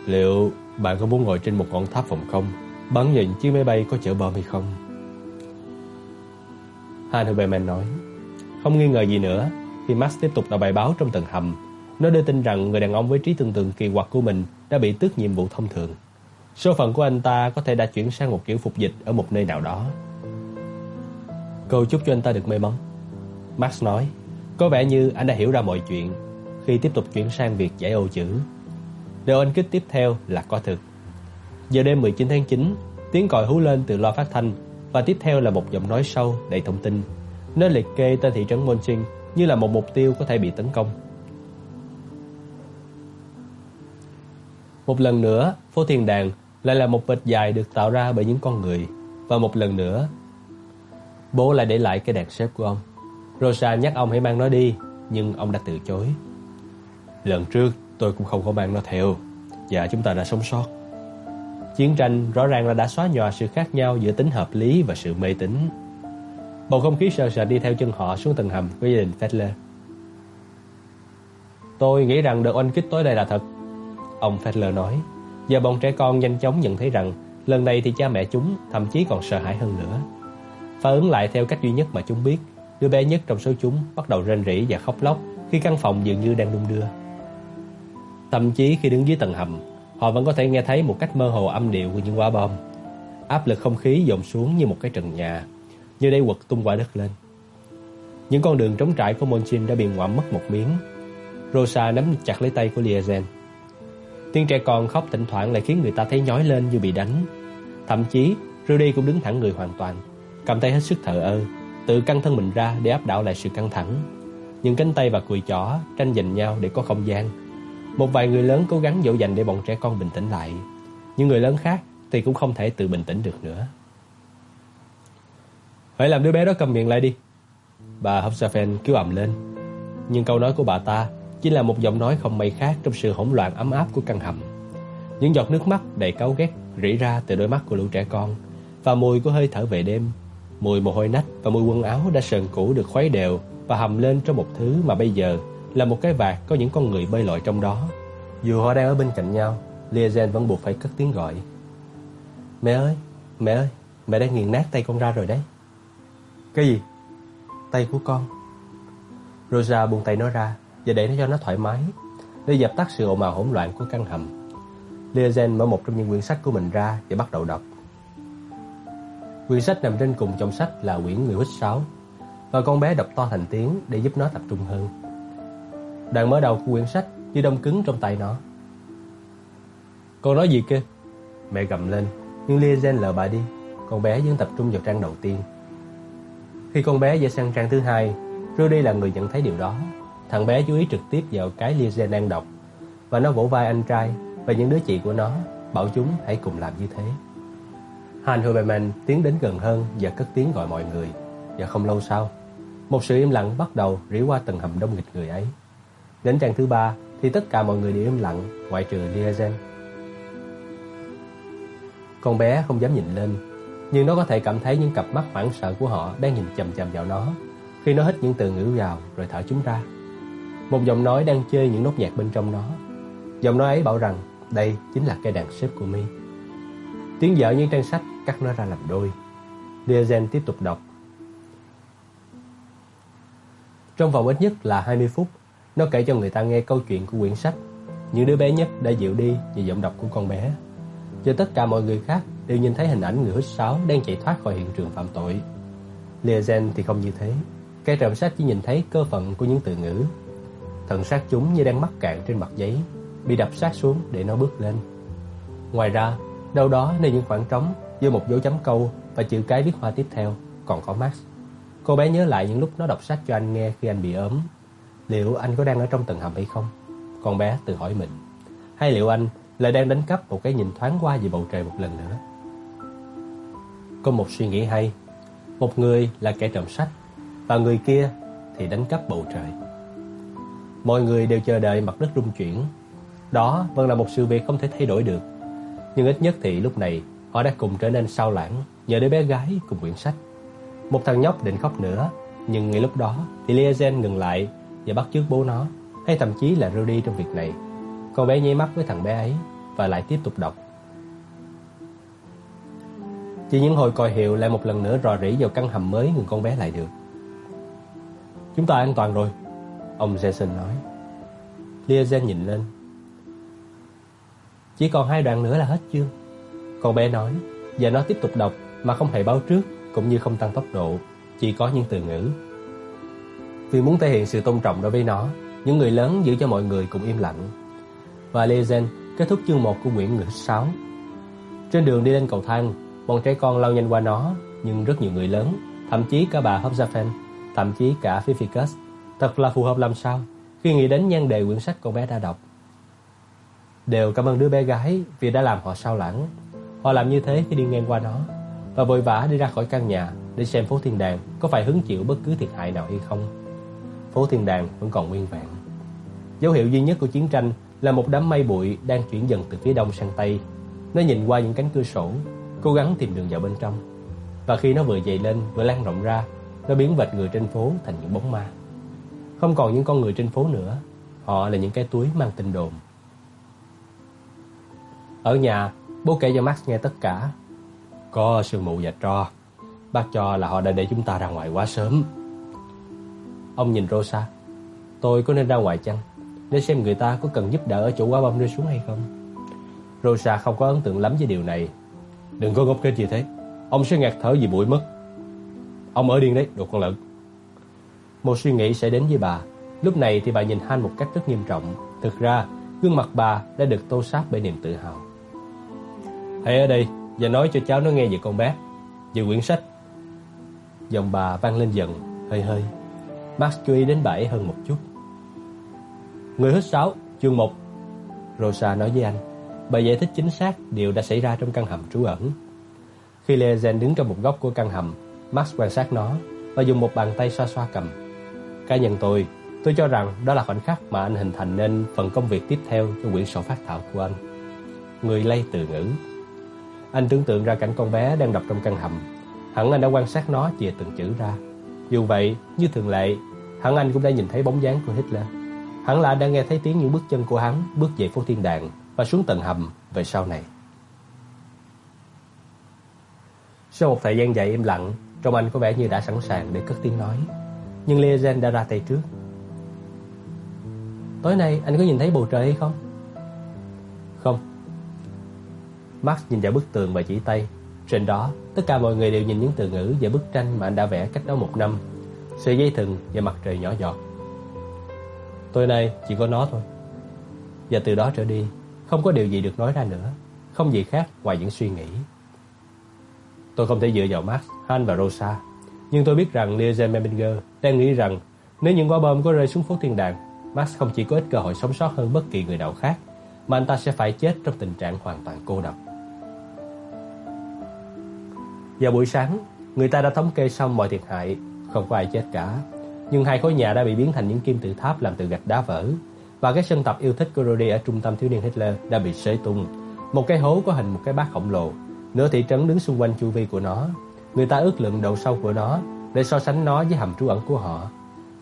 Liệu bạn có muốn ngồi trên một ngọn tháp phòng không, Bắn nhìn chiếc máy bay có chở bom hay không? Han nói Không nghi ngờ gì nữa Khi Max tiếp tục đọc bài báo trong tầng hầm Nó đưa tin rằng người đàn ông với trí tưởng tượng kỳ quặc của mình Đã bị tước nhiệm vụ thông thường Số phận của anh ta có thể đã chuyển sang một kiểu phục dịch Ở một nơi nào đó Cầu chúc cho anh ta được may mắn Max nói Có vẻ như anh đã hiểu ra mọi chuyện khi tiếp tục chuyển sang việc giải ô chữ. Điều anh kích tiếp theo là có thực. Giờ đêm 19 tháng 9, tiếng còi hú lên từ loa phát thanh và tiếp theo là một giọng nói sâu đầy thông tin. Nó liệt kê tên thị trấn Monching như là một mục tiêu có thể bị tấn công. Một lần nữa, phố thiên đàng lại là một vệt dài được tạo ra bởi những con người. Và một lần nữa, bố lại để lại cái đèn xếp của ông. Rosa nhắc ông hãy mang nó đi, nhưng ông đã từ chối. Lần trước tôi cũng không có mang nó theo, và chúng ta đã sống sót. Chiến tranh rõ ràng là đã xóa nhòa sự khác nhau giữa tính hợp lý và sự mê tín. Bầu không khí sợ sệt đi theo chân họ xuống tầng hầm của gia đình Fettler. Tôi nghĩ rằng đợt oanh kích tối đây là thật, ông Fettler nói. Giờ bọn trẻ con nhanh chóng nhận thấy rằng lần này thì cha mẹ chúng thậm chí còn sợ hãi hơn nữa. Phản ứng lại theo cách duy nhất mà chúng biết, đứa bé nhất trong số chúng bắt đầu rên rỉ và khóc lóc khi căn phòng dường như đang đung đưa. Thậm chí khi đứng dưới tầng hầm, họ vẫn có thể nghe thấy một cách mơ hồ âm điệu của những quả bom. Áp lực không khí dồn xuống như một cái trần nhà, như đây quật tung quả đất lên. Những con đường trống trải của Monchin đã bị ngoạm mất một miếng. Rosa nắm chặt lấy tay của Liazen. Tiếng trẻ con khóc thỉnh thoảng lại khiến người ta thấy nhói lên như bị đánh. Thậm chí, Rudy cũng đứng thẳng người hoàn toàn, cầm tay hết sức thở ơ, tự căng thân mình ra để áp đảo lại sự căng thẳng. Những cánh tay và cùi chỏ tranh giành nhau để có không gian. Một vài người lớn cố gắng dỗ dành để bọn trẻ con bình tĩnh lại. nhưng người lớn khác thì cũng không thể tự bình tĩnh được nữa. hãy làm đứa bé đó cầm miệng lại đi. Bà Hopsafen kêu ầm lên. Nhưng câu nói của bà ta chỉ là một giọng nói không mây khác trong sự hỗn loạn ấm áp của căn hầm. Những giọt nước mắt đầy cáu ghét rỉ ra từ đôi mắt của lũ trẻ con và mùi của hơi thở về đêm, mùi mồ hôi nách và mùi quần áo đã sờn cũ được khuấy đều và hầm lên trong một thứ mà bây giờ là một cái vạt có những con người bơi lội trong đó. Dù họ đang ở bên cạnh nhau, Liazen vẫn buộc phải cất tiếng gọi. Mẹ ơi, mẹ ơi, mẹ đã nghiền nát tay con ra rồi đấy. Cái gì? Tay của con. Rosa buông tay nó ra và để nó cho nó thoải mái, để dập tắt sự ồn ào hỗn loạn của căn hầm. Liazen mở một trong những quyển sách của mình ra và bắt đầu đọc. Quyển sách nằm trên cùng trong sách là quyển Người hít sáo và con bé đọc to thành tiếng để giúp nó tập trung hơn. Đoạn mở đầu của quyển sách như đông cứng trong tay nó. Con nói gì kia? Mẹ gầm lên, nhưng Liazen lờ bà đi. Con bé vẫn tập trung vào trang đầu tiên. Khi con bé dậy sang trang thứ hai, Rudy là người nhận thấy điều đó. Thằng bé chú ý trực tiếp vào cái Liazen đang đọc và nó vỗ vai anh trai và những đứa chị của nó, bảo chúng hãy cùng làm như thế. Han Huberman tiến đến gần hơn và cất tiếng gọi mọi người. Và không lâu sau, một sự im lặng bắt đầu rỉ qua tầng hầm đông nghịch người ấy. Đến trang thứ ba thì tất cả mọi người đều im lặng ngoại trừ Liazen. Con bé không dám nhìn lên, nhưng nó có thể cảm thấy những cặp mắt hoảng sợ của họ đang nhìn chằm chằm vào nó khi nó hít những từ ngữ vào rồi thở chúng ra. Một giọng nói đang chơi những nốt nhạc bên trong nó. Giọng nói ấy bảo rằng đây chính là cây đàn xếp của mi. Tiếng dở những trang sách cắt nó ra làm đôi. Liazen tiếp tục đọc. Trong vòng ít nhất là 20 phút, nó kể cho người ta nghe câu chuyện của quyển sách. Những đứa bé nhất đã dịu đi vì giọng đọc của con bé. Cho tất cả mọi người khác đều nhìn thấy hình ảnh người hít sáo đang chạy thoát khỏi hiện trường phạm tội. Liazen thì không như thế. Cái trộm sách chỉ nhìn thấy cơ phận của những từ ngữ. Thần sát chúng như đang mắc cạn trên mặt giấy, bị đập sát xuống để nó bước lên. Ngoài ra, đâu đó nơi những khoảng trống với một dấu chấm câu và chữ cái viết hoa tiếp theo còn có Max. Cô bé nhớ lại những lúc nó đọc sách cho anh nghe khi anh bị ốm. Liệu anh có đang ở trong tầng hầm hay không? Con bé tự hỏi mình. Hay liệu anh lại đang đánh cắp một cái nhìn thoáng qua về bầu trời một lần nữa? Có một suy nghĩ hay. Một người là kẻ trộm sách và người kia thì đánh cắp bầu trời. Mọi người đều chờ đợi mặt đất rung chuyển. Đó vẫn là một sự việc không thể thay đổi được. Nhưng ít nhất thì lúc này họ đã cùng trở nên sao lãng nhờ đứa bé gái cùng quyển sách. Một thằng nhóc định khóc nữa, nhưng ngay lúc đó thì Liazen ngừng lại và bắt chước bố nó, hay thậm chí là Rudy trong việc này. Con bé nháy mắt với thằng bé ấy và lại tiếp tục đọc. Chỉ những hồi còi hiệu lại một lần nữa rò rỉ vào căn hầm mới ngừng con bé lại được. Chúng ta an toàn rồi, ông Jason nói. Liazen nhìn lên. Chỉ còn hai đoạn nữa là hết chương. Con bé nói, và nó tiếp tục đọc mà không hề báo trước cũng như không tăng tốc độ, chỉ có những từ ngữ. Vì muốn thể hiện sự tôn trọng đối với nó, Những người lớn giữ cho mọi người cùng im lặng. Và Legend kết thúc chương 1 của quyển ngữ 6. Trên đường đi lên cầu thang, bọn trẻ con lao nhanh qua nó, nhưng rất nhiều người lớn, thậm chí cả bà Hobzafen, thậm chí cả Phificus, thật là phù hợp làm sao khi nghĩ đến nhan đề quyển sách con bé đã đọc. Đều cảm ơn đứa bé gái vì đã làm họ sao lãng. Họ làm như thế khi đi ngang qua nó và vội vã đi ra khỏi căn nhà để xem phố thiên đàng có phải hứng chịu bất cứ thiệt hại nào hay không. Phố thiên đàng vẫn còn nguyên vẹn. Dấu hiệu duy nhất của chiến tranh là một đám mây bụi đang chuyển dần từ phía đông sang tây. Nó nhìn qua những cánh cửa sổ, cố gắng tìm đường vào bên trong. Và khi nó vừa dậy lên, vừa lan rộng ra, nó biến vệt người trên phố thành những bóng ma. Không còn những con người trên phố nữa, họ là những cái túi mang tin đồn. Ở nhà, bố kể cho Max nghe tất cả. Có sương mù và tro. Bác cho là họ đã để chúng ta ra ngoài quá sớm. Ông nhìn Rosa. Tôi có nên ra ngoài chăng? Để xem người ta có cần giúp đỡ ở chỗ quả bom rơi xuống hay không. Rosa không có ấn tượng lắm với điều này. Đừng có ngốc nghếch gì thế. Ông sẽ ngạt thở vì bụi mất. Ông ở điên đấy, đồ con lợn. Một suy nghĩ sẽ đến với bà. Lúc này thì bà nhìn Han một cách rất nghiêm trọng. Thực ra, gương mặt bà đã được tô sáp bởi niềm tự hào. Hãy ở đây và nói cho cháu nó nghe về con bé, về quyển sách. Giọng bà vang lên dần, hơi hơi. Max chú ý đến bảy hơn một chút. Người hít sáu, chương 1. Rosa nói với anh. Bà giải thích chính xác điều đã xảy ra trong căn hầm trú ẩn. Khi Lezen đứng trong một góc của căn hầm, Max quan sát nó và dùng một bàn tay xoa xoa cầm. Cá nhân tôi, tôi cho rằng đó là khoảnh khắc mà anh hình thành nên phần công việc tiếp theo cho quyển sổ phát thảo của anh. Người lây từ ngữ. Anh tưởng tượng ra cảnh con bé đang đọc trong căn hầm. Hẳn anh đã quan sát nó chìa từng chữ ra. Dù vậy, như thường lệ, hẳn anh cũng đã nhìn thấy bóng dáng của Hitler. Hẳn là đã nghe thấy tiếng những bước chân của hắn bước về phố thiên đàng và xuống tầng hầm về sau này. Sau một thời gian dài im lặng, trong anh có vẻ như đã sẵn sàng để cất tiếng nói. Nhưng Leozen đã ra tay trước. Tối nay anh có nhìn thấy bầu trời hay không? Không. Max nhìn vào bức tường và chỉ tay. Trên đó, tất cả mọi người đều nhìn những từ ngữ và bức tranh mà anh đã vẽ cách đó một năm. Sợi dây thừng và mặt trời nhỏ giọt. Tối nay chỉ có nó thôi. Và từ đó trở đi, không có điều gì được nói ra nữa. Không gì khác ngoài những suy nghĩ. Tôi không thể dựa vào Max, Han và Rosa. Nhưng tôi biết rằng Liazen Membinger đang nghĩ rằng nếu những quả bom có rơi xuống phố thiên đàng, Max không chỉ có ít cơ hội sống sót hơn bất kỳ người nào khác, mà anh ta sẽ phải chết trong tình trạng hoàn toàn cô độc. Vào buổi sáng, người ta đã thống kê xong mọi thiệt hại, không có ai chết cả. Nhưng hai khối nhà đã bị biến thành những kim tự tháp làm từ gạch đá vỡ, và cái sân tập yêu thích của Rudy ở trung tâm thiếu niên Hitler đã bị xới tung. Một cái hố có hình một cái bát khổng lồ, nửa thị trấn đứng xung quanh chu vi của nó. Người ta ước lượng độ sâu của nó để so sánh nó với hầm trú ẩn của họ.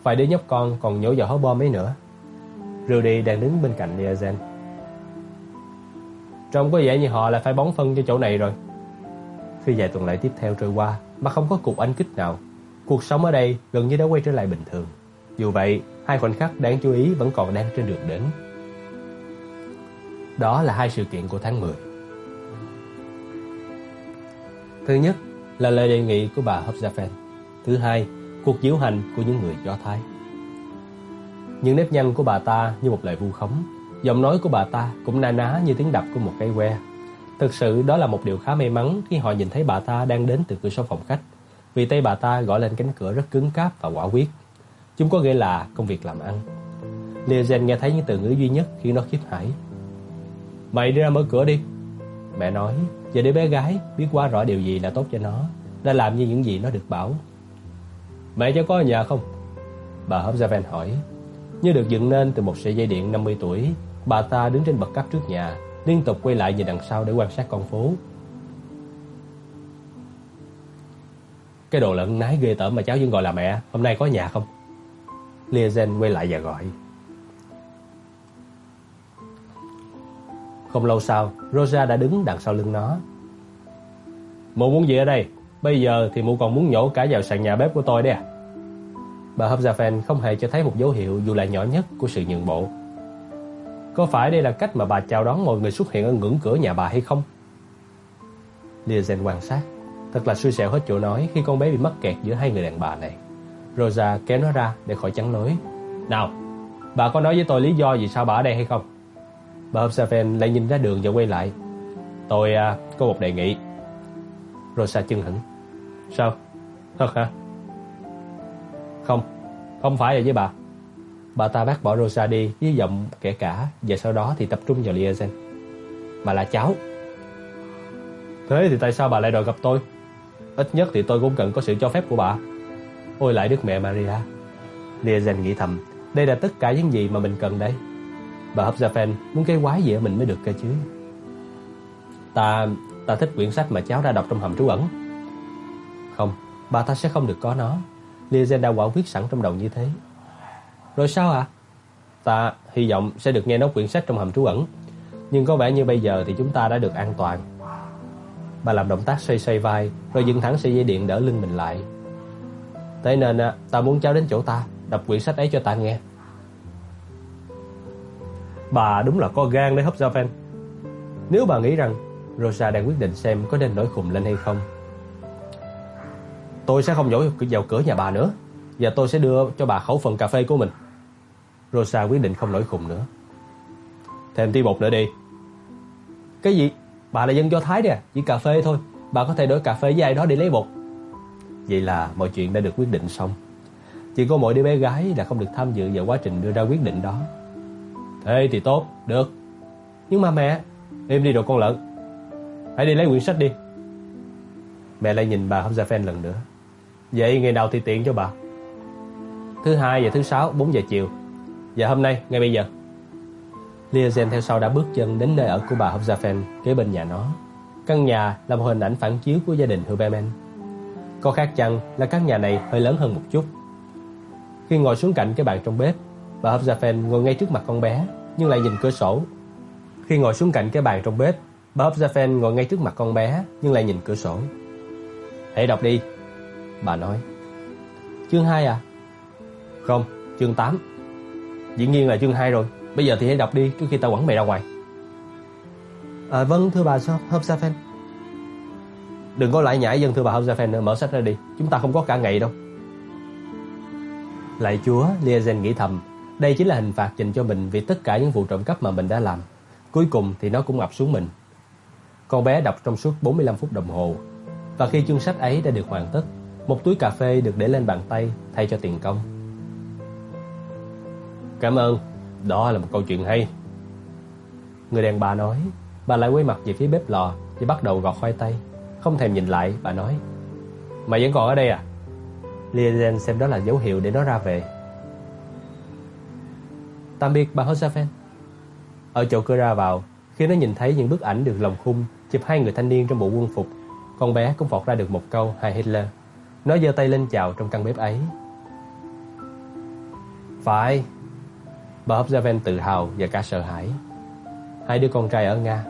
Vài đứa nhóc con còn nhổ vào hố bom ấy nữa. Rudy đang đứng bên cạnh Liazen. Trông có vẻ như họ lại phải bóng phân cho chỗ này rồi. Khi vài tuần lễ tiếp theo trôi qua mà không có cuộc anh kích nào, cuộc sống ở đây gần như đã quay trở lại bình thường. Dù vậy, hai khoảnh khắc đáng chú ý vẫn còn đang trên đường đến. Đó là hai sự kiện của tháng 10. Thứ nhất là lời đề nghị của bà Hobzafen. Thứ hai, cuộc diễu hành của những người Do Thái. Những nếp nhăn của bà ta như một lời vu khống, giọng nói của bà ta cũng na ná như tiếng đập của một cây que. Thực sự đó là một điều khá may mắn khi họ nhìn thấy bà ta đang đến từ cửa sổ phòng khách, vì tay bà ta gõ lên cánh cửa rất cứng cáp và quả quyết. Chúng có nghĩa là công việc làm ăn. Liazen nghe thấy những từ ngữ duy nhất khiến nó khiếp hãi. Mày đi ra mở cửa đi. Mẹ nói, giờ để bé gái biết quá rõ điều gì là tốt cho nó, đã làm như những gì nó được bảo. Mẹ cháu có ở nhà không? Bà Hobzaven hỏi. Như được dựng nên từ một sợi dây điện 50 tuổi, bà ta đứng trên bậc cấp trước nhà, liên tục quay lại nhìn đằng sau để quan sát con phố. Cái đồ lợn nái ghê tởm mà cháu vẫn gọi là mẹ, hôm nay có nhà không? Liazen quay lại và gọi. Không lâu sau, Rosa đã đứng đằng sau lưng nó. Mụ muốn gì ở đây? Bây giờ thì mụ còn muốn nhổ cả vào sàn nhà bếp của tôi đấy à? Bà Hobzafen không hề cho thấy một dấu hiệu dù là nhỏ nhất của sự nhượng bộ. Có phải đây là cách mà bà chào đón mọi người xuất hiện ở ngưỡng cửa nhà bà hay không? Liazen quan sát. Thật là xui xẻo hết chỗ nói khi con bé bị mắc kẹt giữa hai người đàn bà này. Rosa kéo nó ra để khỏi chắn lối. Nào, Bà có nói với tôi lý do vì sao bà ở đây hay không? Bà Observen lại nhìn ra đường và quay lại. Tôi à, có một đề nghị. Rosa chân hững. Sao? Thật hả? Không, không phải là với bà. Bà ta bác bỏ Rosa đi với giọng kể cả và sau đó thì tập trung vào Liazen. mà là cháu. Thế thì tại sao bà lại đòi gặp tôi? Ít nhất thì tôi cũng cần có sự cho phép của bà. Ôi lại Đức Mẹ Maria. Liazen nghĩ thầm, đây là tất cả những gì mà mình cần đây. Bà hấp dẫn muốn cái quái gì ở mình mới được cơ chứ. Ta ta thích quyển sách mà cháu đã đọc trong hầm trú ẩn. Không, bà ta sẽ không được có nó. Liazen đã quả quyết sẵn trong đầu như thế. Rồi sao ạ? À? Ta hy vọng sẽ được nghe nói quyển sách trong hầm trú ẩn. Nhưng có vẻ như bây giờ thì chúng ta đã được an toàn. Bà làm động tác xoay xoay vai rồi dựng thẳng sợi dây điện đỡ lưng mình lại. Thế nên ta muốn cháu đến chỗ ta, đọc quyển sách ấy cho ta nghe. Bà đúng là có gan đấy Hobzafen. Nếu bà nghĩ rằng Rosa đang quyết định xem có nên nổi khùng lên hay không. Tôi sẽ không dỗ vào cửa nhà bà nữa và tôi sẽ đưa cho bà khẩu phần cà phê của mình. Rosa quyết định không nổi khùng nữa. Thêm tí bột nữa đi. Cái gì? Bà là dân Do Thái đấy à? Chỉ cà phê thôi. Bà có thể đổi cà phê với ai đó để lấy bột. Vậy là mọi chuyện đã được quyết định xong. Chỉ có mỗi đứa bé gái là không được tham dự vào quá trình đưa ra quyết định đó. Thế thì tốt, được. Nhưng mà mẹ, em đi đồ con lợn. Hãy đi lấy quyển sách đi. Mẹ lại nhìn bà Hobzafen lần nữa. Vậy ngày nào thì tiện cho bà? Thứ hai và thứ sáu 4 giờ chiều. Và hôm nay, ngay bây giờ. Liazen theo sau đã bước chân đến nơi ở của bà Hobzafen kế bên nhà nó. Căn nhà là một hình ảnh phản chiếu của gia đình Huberman. Có khác chăng là căn nhà này hơi lớn hơn một chút. Khi ngồi xuống cạnh cái bàn trong bếp, bà Hobzafen ngồi ngay trước mặt con bé, nhưng lại nhìn cửa sổ. Khi ngồi xuống cạnh cái bàn trong bếp, bà Hobzafen ngồi ngay trước mặt con bé, nhưng lại nhìn cửa sổ. Hãy đọc đi, bà nói. Chương 2 à? Không, chương 8. Dĩ nhiên là chương 2 rồi. Bây giờ thì hãy đọc đi trước khi tao quẳng mày ra ngoài. À, vâng thưa bà Hobzafen. Đừng có lại nhảy dân thưa bà Hobzafen nữa, mở sách ra đi. Chúng ta không có cả ngày đâu. Lạy Chúa, Liazen nghĩ thầm, đây chính là hình phạt dành cho mình vì tất cả những vụ trộm cắp mà mình đã làm. Cuối cùng thì nó cũng ập xuống mình. Con bé đọc trong suốt 45 phút đồng hồ. Và khi chương sách ấy đã được hoàn tất, một túi cà phê được để lên bàn tay thay cho tiền công. Cảm ơn, đó là một câu chuyện hay. Người đàn bà nói, bà lại quay mặt về phía bếp lò và bắt đầu gọt khoai tây. Không thèm nhìn lại, bà nói, Mày vẫn còn ở đây à? Liazen xem đó là dấu hiệu để nó ra về. Tạm biệt bà Josephine. Ở chỗ cửa ra vào, khi nó nhìn thấy những bức ảnh được lồng khung chụp hai người thanh niên trong bộ quân phục, con bé cũng vọt ra được một câu Hai Hitler. Nó giơ tay lên chào trong căn bếp ấy. Phải. Bà Hobzaven tự hào và cả sợ hãi. Hai đứa con trai ở Nga.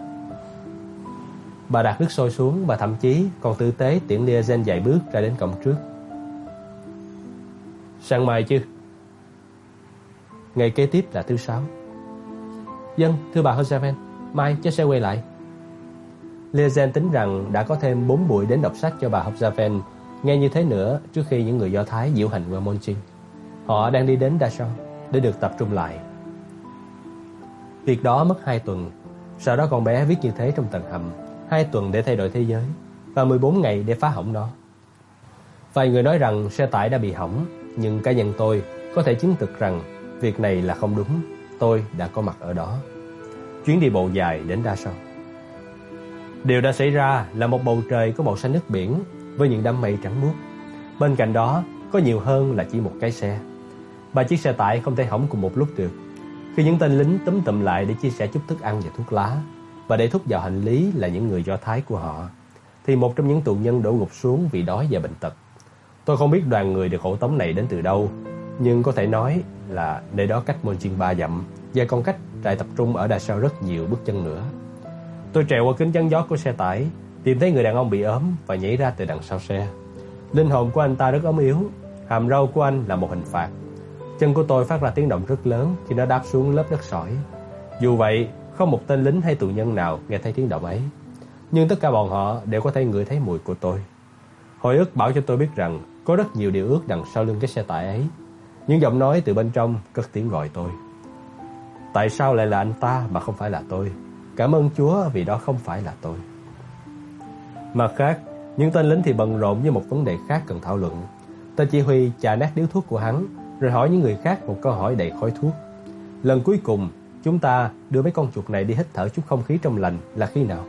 Bà đặt nước sôi xuống và thậm chí còn tư tế tiễn Liazen vài bước ra đến cổng trước. Sang mai chứ? Ngày kế tiếp là thứ sáu. Dân, thưa bà Josephine, mai cháu sẽ quay lại. Liazen tính rằng đã có thêm 4 buổi đến đọc sách cho bà Hobzaven nghe như thế nữa trước khi những người Do Thái diễu hành qua Monchin. Họ đang đi đến Dachau để được tập trung lại. Việc đó mất 2 tuần, sau đó con bé viết như thế trong tầng hầm, 2 tuần để thay đổi thế giới và 14 ngày để phá hỏng nó. Vài người nói rằng xe tải đã bị hỏng, nhưng cá nhân tôi có thể chứng thực rằng việc này là không đúng. Tôi đã có mặt ở đó. Chuyến đi bộ dài đến Dachau. Điều đã xảy ra là một bầu trời có màu xanh nước biển với những đám mây trắng muốt. Bên cạnh đó có nhiều hơn là chỉ một cái xe. Ba chiếc xe tải không thể hỏng cùng một lúc được. Khi những tên lính túm tụm lại để chia sẻ chút thức ăn và thuốc lá và để thúc vào hành lý là những người Do Thái của họ, thì một trong những tù nhân đổ gục xuống vì đói và bệnh tật. Tôi không biết đoàn người được hộ tống này đến từ đâu, nhưng có thể nói là nơi đó cách Monchin ba dặm và còn cách trại tập trung ở Đà Sao rất nhiều bước chân nữa. Tôi trèo qua kính chắn gió của xe tải, tìm thấy người đàn ông bị ốm và nhảy ra từ đằng sau xe. Linh hồn của anh ta rất ốm yếu, hàm râu của anh là một hình phạt. Chân của tôi phát ra tiếng động rất lớn khi nó đáp xuống lớp đất sỏi. Dù vậy, không một tên lính hay tù nhân nào nghe thấy tiếng động ấy. Nhưng tất cả bọn họ đều có thể ngửi thấy mùi của tôi. Hồi ức bảo cho tôi biết rằng có rất nhiều điều ước đằng sau lưng cái xe tải ấy. Những giọng nói từ bên trong cất tiếng gọi tôi. Tại sao lại là anh ta mà không phải là tôi? Cảm ơn Chúa vì đó không phải là tôi. Mặt khác, những tên lính thì bận rộn với một vấn đề khác cần thảo luận. Tên chỉ huy chà nát điếu thuốc của hắn, rồi hỏi những người khác một câu hỏi đầy khói thuốc. Lần cuối cùng, chúng ta đưa mấy con chuột này đi hít thở chút không khí trong lành là khi nào?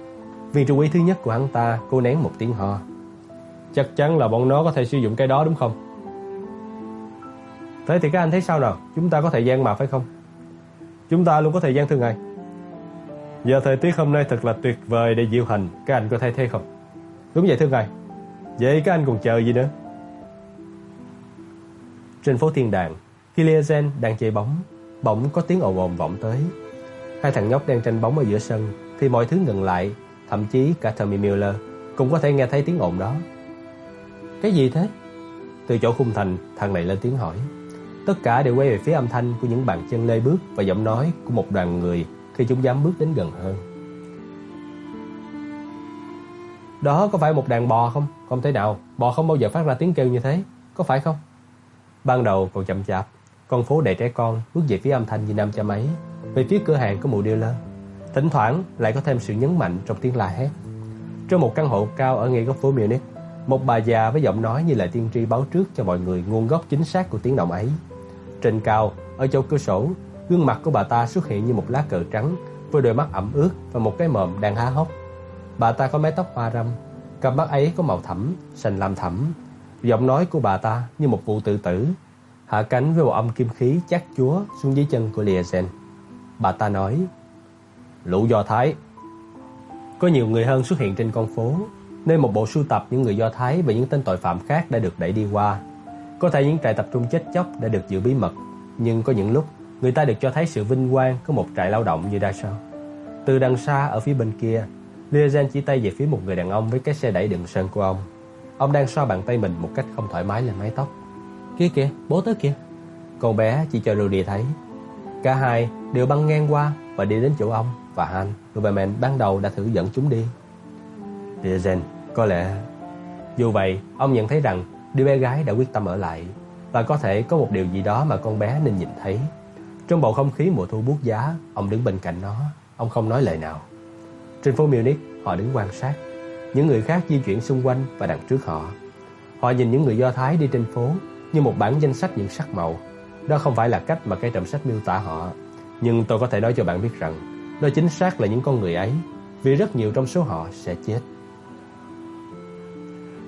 Viên trung ý thứ nhất của hắn ta cô nén một tiếng ho. Chắc chắn là bọn nó có thể sử dụng cái đó đúng không? Thế thì các anh thấy sao nào? Chúng ta có thời gian mà phải không? Chúng ta luôn có thời gian thưa ngài. Giờ thời tiết hôm nay thật là tuyệt vời để diệu hành, các anh có thấy thế không? Đúng vậy thưa ngài. Vậy các anh còn chờ gì nữa? Trên phố Thiên Đàng, khi Liazen đang chơi bóng, bỗng có tiếng ồn ồn vọng tới. Hai thằng nhóc đang tranh bóng ở giữa sân, thì mọi thứ ngừng lại, thậm chí cả Tommy Miller cũng có thể nghe thấy tiếng ồn đó. Cái gì thế? Từ chỗ khung thành, thằng này lên tiếng hỏi. Tất cả đều quay về phía âm thanh của những bàn chân lê bước và giọng nói của một đoàn người khi chúng dám bước đến gần hơn. Đó có phải một đàn bò không? Không thể nào, bò không bao giờ phát ra tiếng kêu như thế, có phải không? Ban đầu còn chậm chạp, con phố đầy trẻ con bước về phía âm thanh như nam cha máy, về phía cửa hàng có mụ lơ. Thỉnh thoảng lại có thêm sự nhấn mạnh trong tiếng la hét. Trong một căn hộ cao ở ngay góc phố Munich, một bà già với giọng nói như là tiên tri báo trước cho mọi người nguồn gốc chính xác của tiếng động ấy. Trên cao, ở chỗ cửa sổ, gương mặt của bà ta xuất hiện như một lá cờ trắng với đôi mắt ẩm ướt và một cái mồm đang há hốc. Bà ta có mái tóc hoa râm, cặp mắt ấy có màu thẫm, xanh lam thẫm. Giọng nói của bà ta như một vụ tự tử, hạ cánh với một âm kim khí chắc chúa xuống dưới chân của Liazen. Bà ta nói: "Lũ Do Thái." Có nhiều người hơn xuất hiện trên con phố, nơi một bộ sưu tập những người Do Thái và những tên tội phạm khác đã được đẩy đi qua. Có thể những trại tập trung chết chóc đã được giữ bí mật, nhưng có những lúc người ta được cho thấy sự vinh quang của một trại lao động như Dachau. Từ đằng xa ở phía bên kia, Liazen chỉ tay về phía một người đàn ông với cái xe đẩy đựng sơn của ông. Ông đang xoa bàn tay mình một cách không thoải mái lên mái tóc. Kia kìa, bố tới kìa. Con bé chỉ cho Rudy thấy. Cả hai đều băng ngang qua và đi đến chỗ ông và Han. Ruberman ban đầu đã thử dẫn chúng đi. Liazen, có lẽ... Dù vậy, ông nhận thấy rằng đứa bé gái đã quyết tâm ở lại và có thể có một điều gì đó mà con bé nên nhìn thấy. Trong bầu không khí mùa thu buốt giá, ông đứng bên cạnh nó, ông không nói lời nào. Trên phố Munich, họ đứng quan sát. Những người khác di chuyển xung quanh và đằng trước họ. Họ nhìn những người Do Thái đi trên phố như một bản danh sách những sắc màu. Đó không phải là cách mà cây trầm sách miêu tả họ. Nhưng tôi có thể nói cho bạn biết rằng, đó chính xác là những con người ấy, vì rất nhiều trong số họ sẽ chết.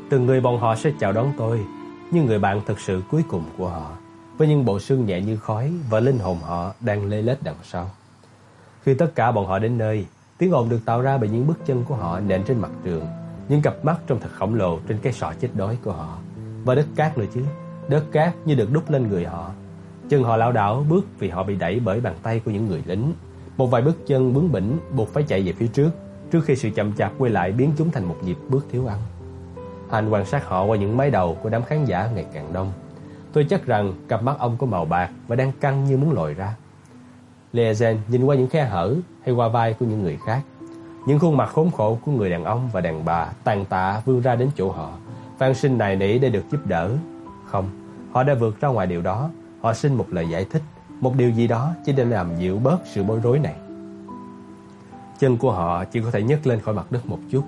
Từng người bọn họ sẽ chào đón tôi, như người bạn thực sự cuối cùng của họ, với những bộ xương nhẹ như khói và linh hồn họ đang lê lết đằng sau. Khi tất cả bọn họ đến nơi, tiếng ồn được tạo ra bởi những bước chân của họ nện trên mặt trường những cặp mắt trông thật khổng lồ trên cái sọ chết đói của họ. Và đất cát nữa chứ, đất cát như được đúc lên người họ. Chân họ lao đảo bước vì họ bị đẩy bởi bàn tay của những người lính. Một vài bước chân bướng bỉnh buộc phải chạy về phía trước, trước khi sự chậm chạp quay lại biến chúng thành một nhịp bước thiếu ăn. Hành quan sát họ qua những mái đầu của đám khán giả ngày càng đông. Tôi chắc rằng cặp mắt ông có màu bạc và đang căng như muốn lồi ra. Liazen nhìn qua những khe hở hay qua vai của những người khác. Những khuôn mặt khốn khổ của người đàn ông và đàn bà tàn tạ vươn ra đến chỗ họ, van xin nài nỉ để được giúp đỡ. Không, họ đã vượt ra ngoài điều đó. Họ xin một lời giải thích, một điều gì đó chỉ để làm dịu bớt sự bối rối này. Chân của họ chỉ có thể nhấc lên khỏi mặt đất một chút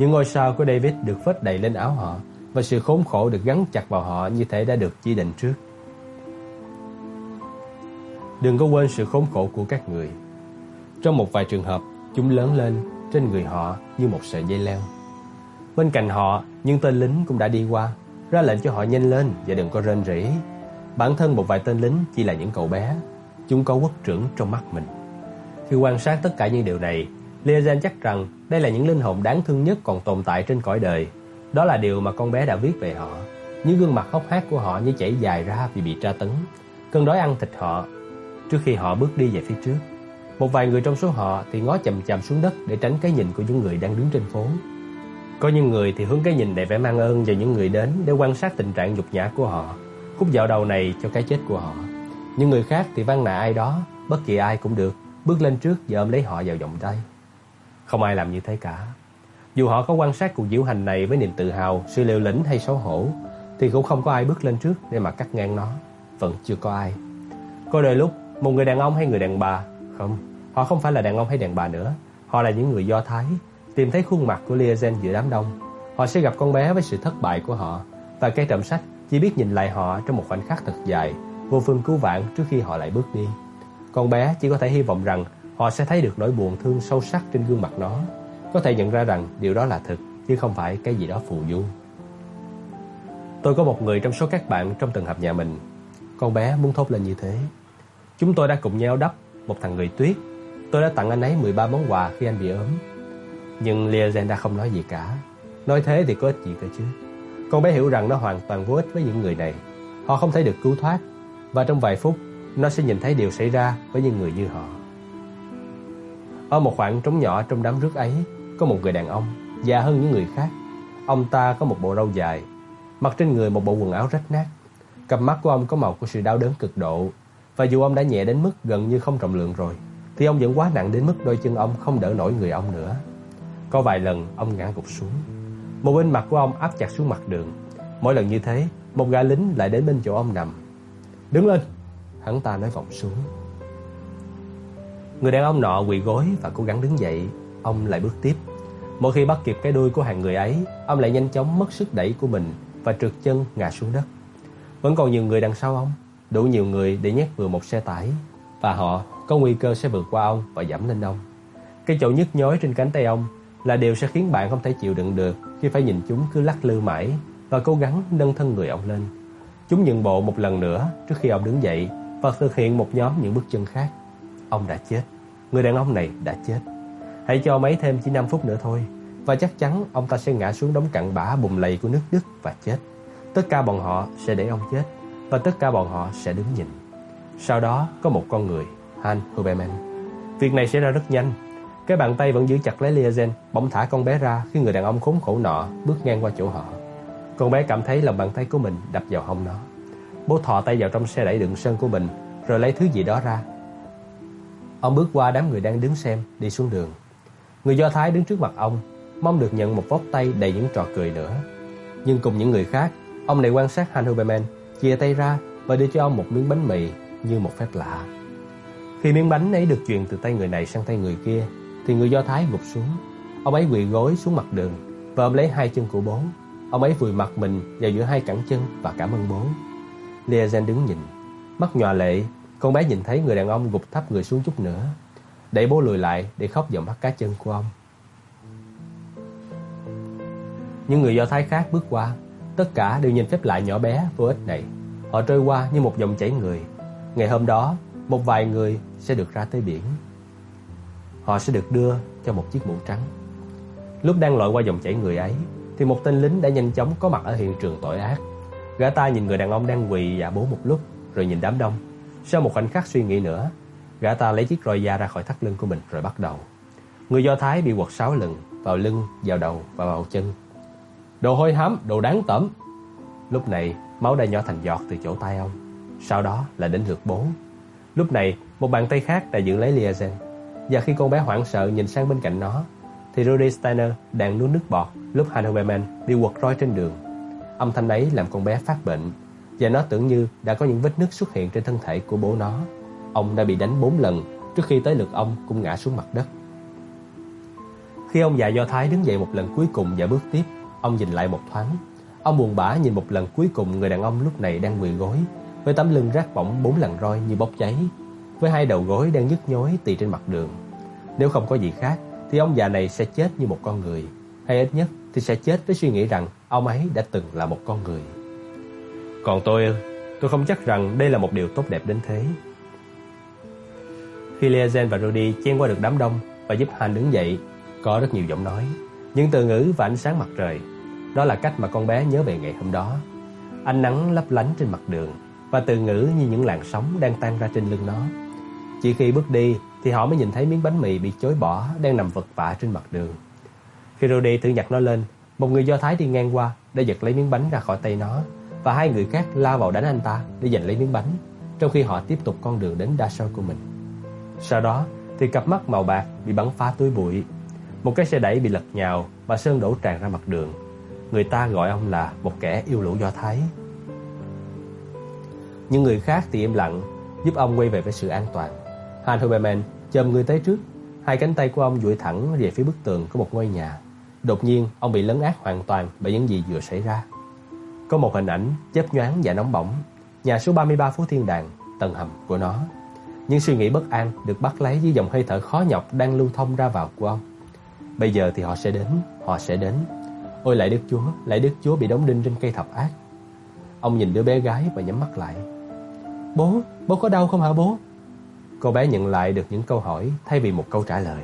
những ngôi sao của David được vết đầy lên áo họ và sự khốn khổ được gắn chặt vào họ như thể đã được chỉ định trước. Đừng có quên sự khốn khổ của các người. Trong một vài trường hợp, chúng lớn lên trên người họ như một sợi dây leo. Bên cạnh họ, những tên lính cũng đã đi qua, ra lệnh cho họ nhanh lên và đừng có rên rỉ. Bản thân một vài tên lính chỉ là những cậu bé, chúng có quốc trưởng trong mắt mình. Khi quan sát tất cả những điều này, Liazen chắc rằng đây là những linh hồn đáng thương nhất còn tồn tại trên cõi đời. Đó là điều mà con bé đã viết về họ. Những gương mặt hốc hác của họ như chảy dài ra vì bị tra tấn. Cơn đói ăn thịt họ trước khi họ bước đi về phía trước. Một vài người trong số họ thì ngó chầm chầm xuống đất để tránh cái nhìn của những người đang đứng trên phố. Có những người thì hướng cái nhìn đầy vẻ mang ơn vào những người đến để quan sát tình trạng nhục nhã của họ, khúc dạo đầu này cho cái chết của họ. Những người khác thì văn nạ ai đó, bất kỳ ai cũng được, bước lên trước và ôm lấy họ vào vòng tay. Không ai làm như thế cả. Dù họ có quan sát cuộc diễu hành này với niềm tự hào, sự liều lĩnh hay xấu hổ, thì cũng không có ai bước lên trước để mà cắt ngang nó. Vẫn chưa có ai. Có đôi lúc, một người đàn ông hay người đàn bà? Không, họ không phải là đàn ông hay đàn bà nữa. Họ là những người Do Thái, tìm thấy khuôn mặt của Liazen giữa đám đông. Họ sẽ gặp con bé với sự thất bại của họ, và cây trộm sách chỉ biết nhìn lại họ trong một khoảnh khắc thật dài, vô phương cứu vãn trước khi họ lại bước đi. Con bé chỉ có thể hy vọng rằng họ sẽ thấy được nỗi buồn thương sâu sắc trên gương mặt nó, có thể nhận ra rằng điều đó là thực chứ không phải cái gì đó phù du. Tôi có một người trong số các bạn trong tầng hầm nhà mình. Con bé muốn thốt lên như thế. Chúng tôi đã cùng nhau đắp một thằng người tuyết. Tôi đã tặng anh ấy 13 món quà khi anh bị ốm. Nhưng Liazenda không nói gì cả. Nói thế thì có ích gì cơ chứ. Con bé hiểu rằng nó hoàn toàn vô ích với những người này. Họ không thể được cứu thoát. Và trong vài phút, nó sẽ nhìn thấy điều xảy ra với những người như họ. Ở một khoảng trống nhỏ trong đám rước ấy, có một người đàn ông, già hơn những người khác. Ông ta có một bộ râu dài, mặc trên người một bộ quần áo rách nát. Cặp mắt của ông có màu của sự đau đớn cực độ. Và dù ông đã nhẹ đến mức gần như không trọng lượng rồi, thì ông vẫn quá nặng đến mức đôi chân ông không đỡ nổi người ông nữa. Có vài lần ông ngã gục xuống. Một bên mặt của ông áp chặt xuống mặt đường. Mỗi lần như thế, một gã lính lại đến bên chỗ ông nằm. Đứng lên, hắn ta nói vọng xuống. Người đàn ông nọ quỳ gối và cố gắng đứng dậy, ông lại bước tiếp. Mỗi khi bắt kịp cái đuôi của hàng người ấy, ông lại nhanh chóng mất sức đẩy của mình và trượt chân ngã xuống đất. Vẫn còn nhiều người đằng sau ông, đủ nhiều người để nhét vừa một xe tải và họ có nguy cơ sẽ vượt qua ông và giảm lên ông. Cái chỗ nhức nhối trên cánh tay ông là điều sẽ khiến bạn không thể chịu đựng được khi phải nhìn chúng cứ lắc lư mãi và cố gắng nâng thân người ông lên. Chúng nhượng bộ một lần nữa trước khi ông đứng dậy và thực hiện một nhóm những bước chân khác. Ông đã chết. Người đàn ông này đã chết. Hãy cho mấy thêm chỉ 5 phút nữa thôi và chắc chắn ông ta sẽ ngã xuống đống cặn bã bùn lầy của nước Đức và chết. Tất cả bọn họ sẽ để ông chết và tất cả bọn họ sẽ đứng nhìn. Sau đó có một con người, Han Huberman. Việc này xảy ra rất nhanh. Cái bàn tay vẫn giữ chặt lấy Liazen, bỗng thả con bé ra khi người đàn ông khốn khổ nọ bước ngang qua chỗ họ. Con bé cảm thấy lòng bàn tay của mình đập vào hông nó. Bố thò tay vào trong xe đẩy đựng sơn của mình rồi lấy thứ gì đó ra. Ông bước qua đám người đang đứng xem, đi xuống đường. Người Do Thái đứng trước mặt ông, mong được nhận một vóc tay đầy những trò cười nữa. Nhưng cùng những người khác, ông này quan sát Han Huberman, chia tay ra và đưa cho ông một miếng bánh mì như một phép lạ. Khi miếng bánh ấy được truyền từ tay người này sang tay người kia, thì người Do Thái gục xuống. Ông ấy quỳ gối xuống mặt đường và ôm lấy hai chân của bố. Ông ấy vùi mặt mình vào giữa hai cẳng chân và cảm ơn bố. Liazen đứng nhìn, mắt nhòa lệ, con bé nhìn thấy người đàn ông gục thấp người xuống chút nữa, đẩy bố lùi lại để khóc vào mắt cá chân của ông. Những người Do Thái khác bước qua, tất cả đều nhìn phép lạ nhỏ bé vô ích này. Họ trôi qua như một dòng chảy người. Ngày hôm đó, một vài người sẽ được ra tới biển. Họ sẽ được đưa cho một chiếc mũ trắng. Lúc đang lội qua dòng chảy người ấy, thì một tên lính đã nhanh chóng có mặt ở hiện trường tội ác. Gã ta nhìn người đàn ông đang quỳ dạ bố một lúc, rồi nhìn đám đông. Sau một khoảnh khắc suy nghĩ nữa, gã ta lấy chiếc roi da ra khỏi thắt lưng của mình rồi bắt đầu. Người Do Thái bị quật sáu lần, vào lưng, vào đầu và vào chân. Đồ hôi hám, đồ đáng tẩm. Lúc này, máu đã nhỏ thành giọt từ chỗ tay ông. Sau đó là đến lượt bố. Lúc này, một bàn tay khác đã giữ lấy Liazen. Và khi con bé hoảng sợ nhìn sang bên cạnh nó, thì Rudy Steiner đang nuốt nước bọt lúc Hanoverman đi quật roi trên đường. Âm thanh ấy làm con bé phát bệnh và nó tưởng như đã có những vết nứt xuất hiện trên thân thể của bố nó. Ông đã bị đánh 4 lần trước khi tới lượt ông cũng ngã xuống mặt đất. Khi ông già Do Thái đứng dậy một lần cuối cùng và bước tiếp, ông nhìn lại một thoáng. Ông buồn bã nhìn một lần cuối cùng người đàn ông lúc này đang quỳ gối, với tấm lưng rác bỏng bốn lần roi như bốc cháy, với hai đầu gối đang nhức nhối tì trên mặt đường. Nếu không có gì khác, thì ông già này sẽ chết như một con người, hay ít nhất thì sẽ chết với suy nghĩ rằng ông ấy đã từng là một con người. Còn tôi tôi không chắc rằng đây là một điều tốt đẹp đến thế. Khi Leazen và Rudy chen qua được đám đông và giúp Han đứng dậy, có rất nhiều giọng nói, những từ ngữ và ánh sáng mặt trời. Đó là cách mà con bé nhớ về ngày hôm đó. Ánh nắng lấp lánh trên mặt đường và từ ngữ như những làn sóng đang tan ra trên lưng nó. Chỉ khi bước đi thì họ mới nhìn thấy miếng bánh mì bị chối bỏ đang nằm vật vã trên mặt đường. Khi Rudy thử nhặt nó lên, một người Do Thái đi ngang qua đã giật lấy miếng bánh ra khỏi tay nó và hai người khác lao vào đánh anh ta để giành lấy miếng bánh, trong khi họ tiếp tục con đường đến đa soi của mình. Sau đó thì cặp mắt màu bạc bị bắn phá túi bụi, một cái xe đẩy bị lật nhào và sơn đổ tràn ra mặt đường. Người ta gọi ông là một kẻ yêu lũ Do Thái. Những người khác thì im lặng, giúp ông quay về với sự an toàn. Han Huberman chồm người tới trước, hai cánh tay của ông duỗi thẳng về phía bức tường của một ngôi nhà. Đột nhiên, ông bị lấn át hoàn toàn bởi những gì vừa xảy ra. Có một hình ảnh chớp nhoáng và nóng bỏng, nhà số 33 phố Thiên Đàng, tầng hầm của nó. Những suy nghĩ bất an được bắt lấy với dòng hơi thở khó nhọc đang lưu thông ra vào của ông. Bây giờ thì họ sẽ đến, họ sẽ đến. Ôi lại Đức Chúa, lại Đức Chúa bị đóng đinh trên cây thập ác. Ông nhìn đứa bé gái và nhắm mắt lại. Bố, bố có đau không hả bố? Cô bé nhận lại được những câu hỏi thay vì một câu trả lời.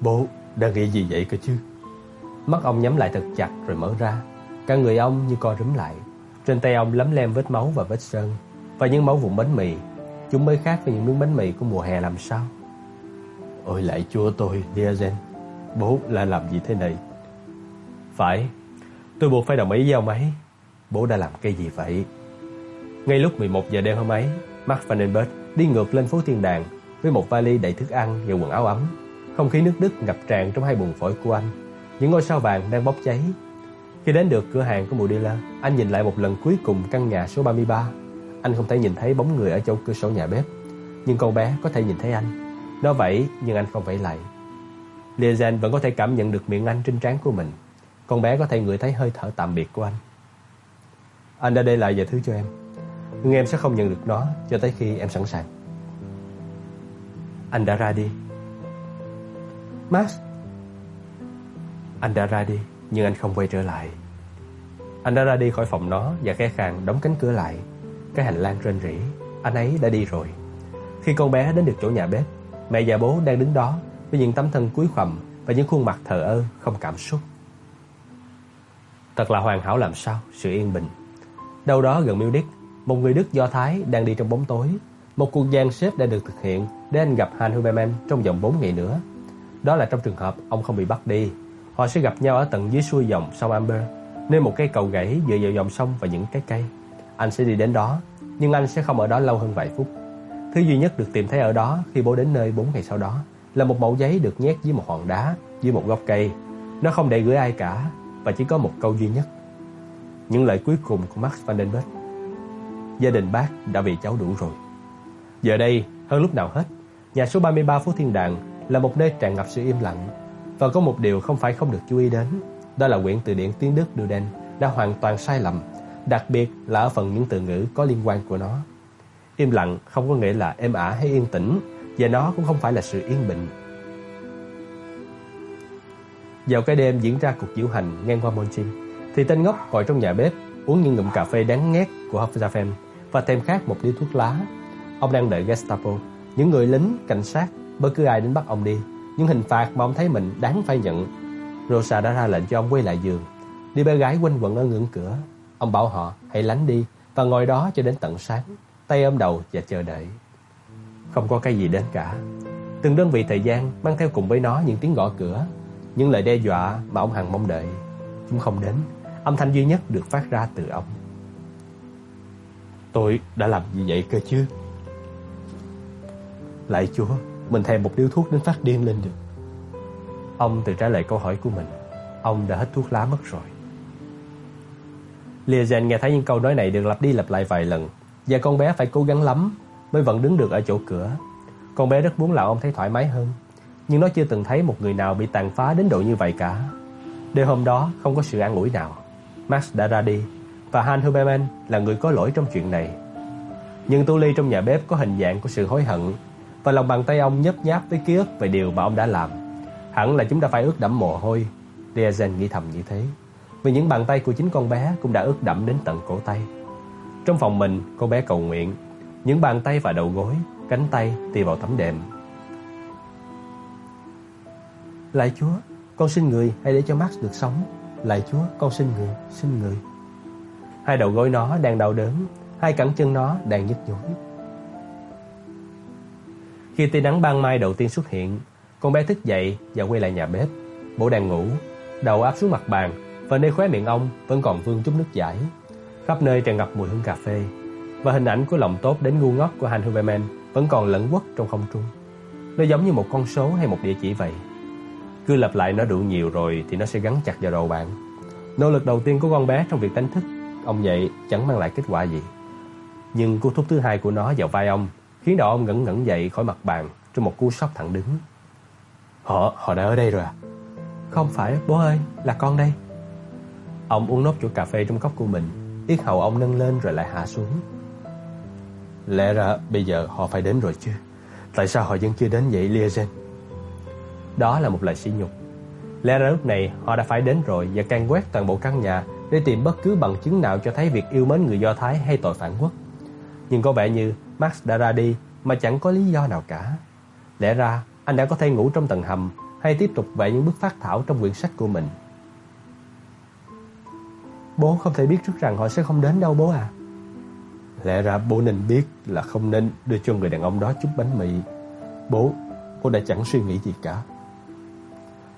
Bố đang nghĩ gì vậy cơ chứ? Mắt ông nhắm lại thật chặt rồi mở ra. Cả người ông như co rúm lại. Trên tay ông lấm lem vết máu và vết sơn và những máu vụn bánh mì. Chúng mới khác với những miếng bánh mì của mùa hè làm sao? Ôi lại chúa tôi, Diazen. Bố là làm gì thế này? Phải, tôi buộc phải đồng ý với ông ấy. Bố đã làm cái gì vậy? Ngay lúc 11 giờ đêm hôm ấy, Mark Vandenberg đi ngược lên phố Thiên Đàng với một vali đầy thức ăn và quần áo ấm. Không khí nước Đức ngập tràn trong hai buồng phổi của anh. Những ngôi sao vàng đang bốc cháy. Khi đến được cửa hàng của mùa dealer, anh nhìn lại một lần cuối cùng căn nhà số 33. Anh không thể nhìn thấy bóng người ở chỗ cửa sổ nhà bếp, nhưng con bé có thể nhìn thấy anh. Nó vậy nhưng anh không vẫy lại. Lizen vẫn có thể cảm nhận được miệng anh trên trán của mình. Con bé có thể ngửi thấy hơi thở tạm biệt của anh. Anh đã để lại vài thứ cho em. Nhưng em sẽ không nhận được nó cho tới khi em sẵn sàng. Anh đã ra đi. Max. Anh đã ra đi, nhưng anh không quay trở lại. Anh đã ra đi khỏi phòng nó và khẽ khàng đóng cánh cửa lại. Cái hành lang rên rỉ, anh ấy đã đi rồi. Khi con bé đến được chỗ nhà bếp, mẹ và bố đang đứng đó với những tấm thân cúi khầm và những khuôn mặt thờ ơ, không cảm xúc. Thật là hoàn hảo làm sao, sự yên bình. Đâu đó gần Munich, một người Đức Do Thái đang đi trong bóng tối. Một cuộc gian xếp đã được thực hiện để anh gặp Han Huberman trong vòng 4 ngày nữa. Đó là trong trường hợp ông không bị bắt đi. Họ sẽ gặp nhau ở tận dưới xuôi dòng sông Amber, nơi một cây cầu gãy dựa vào dòng sông và những cái cây. Anh sẽ đi đến đó, nhưng anh sẽ không ở đó lâu hơn vài phút. Thứ duy nhất được tìm thấy ở đó khi bố đến nơi 4 ngày sau đó là một mẩu giấy được nhét dưới một hòn đá, dưới một gốc cây. Nó không để gửi ai cả và chỉ có một câu duy nhất. Những lời cuối cùng của Max Vandenberg. Gia đình bác đã vì cháu đủ rồi. Giờ đây, hơn lúc nào hết, nhà số 33 phố Thiên Đàng là một nơi tràn ngập sự im lặng. Và có một điều không phải không được chú ý đến, đó là quyển từ điển tiếng Đức Duden đã hoàn toàn sai lầm, đặc biệt là ở phần những từ ngữ có liên quan của nó. Im lặng không có nghĩa là êm ả hay yên tĩnh, và nó cũng không phải là sự yên bình. Vào cái đêm diễn ra cuộc diễu hành ngang qua Monching, thì tên ngốc ngồi trong nhà bếp uống những ngụm cà phê đáng ngét của Hofzafem và thêm khác một điếu thuốc lá. Ông đang đợi Gestapo, những người lính, cảnh sát, bất cứ ai đến bắt ông đi. Những hình phạt mà ông thấy mình đáng phải nhận. Rosa đã ra lệnh cho ông quay lại giường. Đi bé gái quanh quẩn ở ngưỡng cửa. Ông bảo họ hãy lánh đi và ngồi đó cho đến tận sáng, tay ôm đầu và chờ đợi. Không có cái gì đến cả. Từng đơn vị thời gian mang theo cùng với nó những tiếng gõ cửa, những lời đe dọa mà ông Hằng mong đợi. Chúng không đến. Âm thanh duy nhất được phát ra từ ông. Tôi đã làm gì vậy cơ chứ? Lại Chúa, mình thèm một điếu thuốc đến phát điên lên được. Ông tự trả lời câu hỏi của mình. Ông đã hết thuốc lá mất rồi. Liazen nghe thấy những câu nói này được lặp đi lặp lại vài lần và con bé phải cố gắng lắm mới vẫn đứng được ở chỗ cửa. Con bé rất muốn là ông thấy thoải mái hơn, nhưng nó chưa từng thấy một người nào bị tàn phá đến độ như vậy cả. Đêm hôm đó không có sự an ủi nào. Max đã ra đi và Han Huberman là người có lỗi trong chuyện này. Nhưng tu ly trong nhà bếp có hình dạng của sự hối hận và lòng bàn tay ông nhấp nháp với ký ức về điều mà ông đã làm. Hẳn là chúng đã phải ướt đẫm mồ hôi. Diazen nghĩ thầm như thế. Vì những bàn tay của chính con bé cũng đã ướt đẫm đến tận cổ tay. Trong phòng mình, con bé cầu nguyện những bàn tay và đầu gối, cánh tay tì vào tấm đệm. Lạy Chúa, con xin người hãy để cho Max được sống. Lạy Chúa, con xin người, xin người. Hai đầu gối nó đang đau đớn, hai cẳng chân nó đang nhức nhối. Khi tia nắng ban mai đầu tiên xuất hiện, con bé thức dậy và quay lại nhà bếp. Bố đang ngủ, đầu áp xuống mặt bàn và nơi khóe miệng ông vẫn còn vương chút nước giải. Khắp nơi tràn ngập mùi hương cà phê và hình ảnh của lòng tốt đến ngu ngốc của Han Huberman vẫn còn lẫn quất trong không trung. Nó giống như một con số hay một địa chỉ vậy. Cứ lặp lại nó đủ nhiều rồi thì nó sẽ gắn chặt vào đầu bạn. Nỗ lực đầu tiên của con bé trong việc đánh thức ông dậy chẳng mang lại kết quả gì. Nhưng cú thúc thứ hai của nó vào vai ông khiến đầu ông ngẩn ngẩn dậy khỏi mặt bàn trong một cú sốc thẳng đứng. Họ, họ đã ở đây rồi à? Không phải, bố ơi, là con đây. Ông uống nốt chỗ cà phê trong cốc của mình, yết hầu ông nâng lên rồi lại hạ xuống. Lẽ ra bây giờ họ phải đến rồi chứ. Tại sao họ vẫn chưa đến vậy Liazen? Đó là một lời sỉ nhục. Lẽ ra lúc này họ đã phải đến rồi và can quét toàn bộ căn nhà để tìm bất cứ bằng chứng nào cho thấy việc yêu mến người Do Thái hay tội phản quốc. Nhưng có vẻ như Max đã ra đi mà chẳng có lý do nào cả. Lẽ ra anh đã có thể ngủ trong tầng hầm hay tiếp tục vẽ những bức phát thảo trong quyển sách của mình. Bố không thể biết trước rằng họ sẽ không đến đâu bố à. Lẽ ra bố nên biết là không nên đưa cho người đàn ông đó chút bánh mì. Bố, bố đã chẳng suy nghĩ gì cả.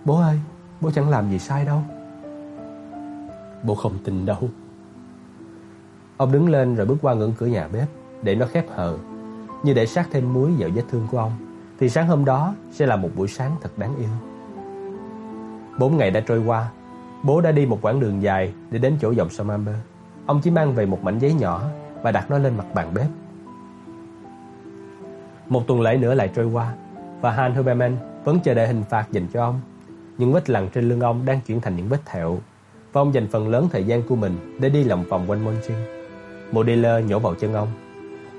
Bố ơi, bố chẳng làm gì sai đâu. Bố không tin đâu. Ông đứng lên rồi bước qua ngưỡng cửa nhà bếp để nó khép hờ, như để sát thêm muối vào vết thương của ông. Thì sáng hôm đó sẽ là một buổi sáng thật đáng yêu. Bốn ngày đã trôi qua, bố đã đi một quãng đường dài để đến chỗ dòng sông Amber. Ông chỉ mang về một mảnh giấy nhỏ và đặt nó lên mặt bàn bếp. Một tuần lễ nữa lại trôi qua và Han Huberman vẫn chờ đợi hình phạt dành cho ông. Những vết lằn trên lưng ông đang chuyển thành những vết thẹo và ông dành phần lớn thời gian của mình để đi lòng vòng quanh Monching. Một dealer nhổ vào chân ông.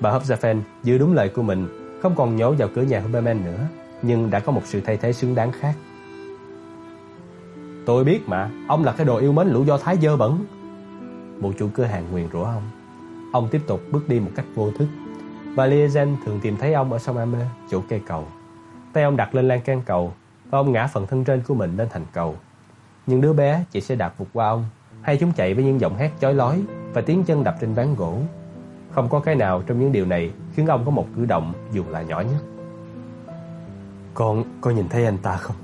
Bà Hopzafen giữ đúng lời của mình, không còn nhổ vào cửa nhà Huberman nữa, nhưng đã có một sự thay thế xứng đáng khác. Tôi biết mà, ông là cái đồ yêu mến lũ do thái dơ bẩn. Một chủ cửa hàng nguyền rủa ông. Ông tiếp tục bước đi một cách vô thức. Và Liazen thường tìm thấy ông ở sông Amer, chỗ cây cầu. Tay ông đặt lên lan can cầu và ông ngã phần thân trên của mình lên thành cầu. Những đứa bé chỉ sẽ đạp vụt qua ông, hay chúng chạy với những giọng hét chói lói và tiếng chân đập trên ván gỗ. Không có cái nào trong những điều này khiến ông có một cử động dù là nhỏ nhất. Con, con nhìn thấy anh ta không?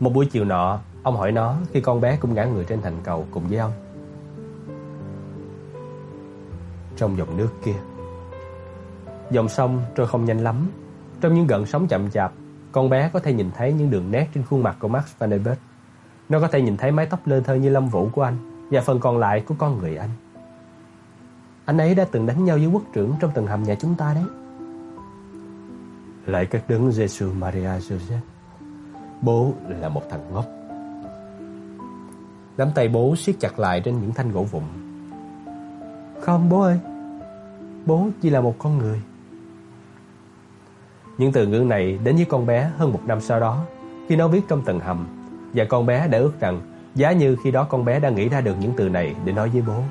Một buổi chiều nọ, ông hỏi nó khi con bé cũng ngã người trên thành cầu cùng với ông. Trong dòng nước kia. Dòng sông trôi không nhanh lắm. Trong những gợn sóng chậm chạp, con bé có thể nhìn thấy những đường nét trên khuôn mặt của Max Van der Beek. Nó có thể nhìn thấy mái tóc lơ thơ như lâm vũ của anh và phần còn lại của con người anh. Anh ấy đã từng đánh nhau với quốc trưởng trong tầng hầm nhà chúng ta đấy. Lại các đấng Jesus Maria Joseph. Bố là một thằng ngốc. Nắm tay bố siết chặt lại trên những thanh gỗ vụn. Không bố ơi, bố chỉ là một con người. Những từ ngữ này đến với con bé hơn một năm sau đó, khi nó viết trong tầng hầm, và con bé đã ước rằng giá như khi đó con bé đã nghĩ ra được những từ này để nói với bố.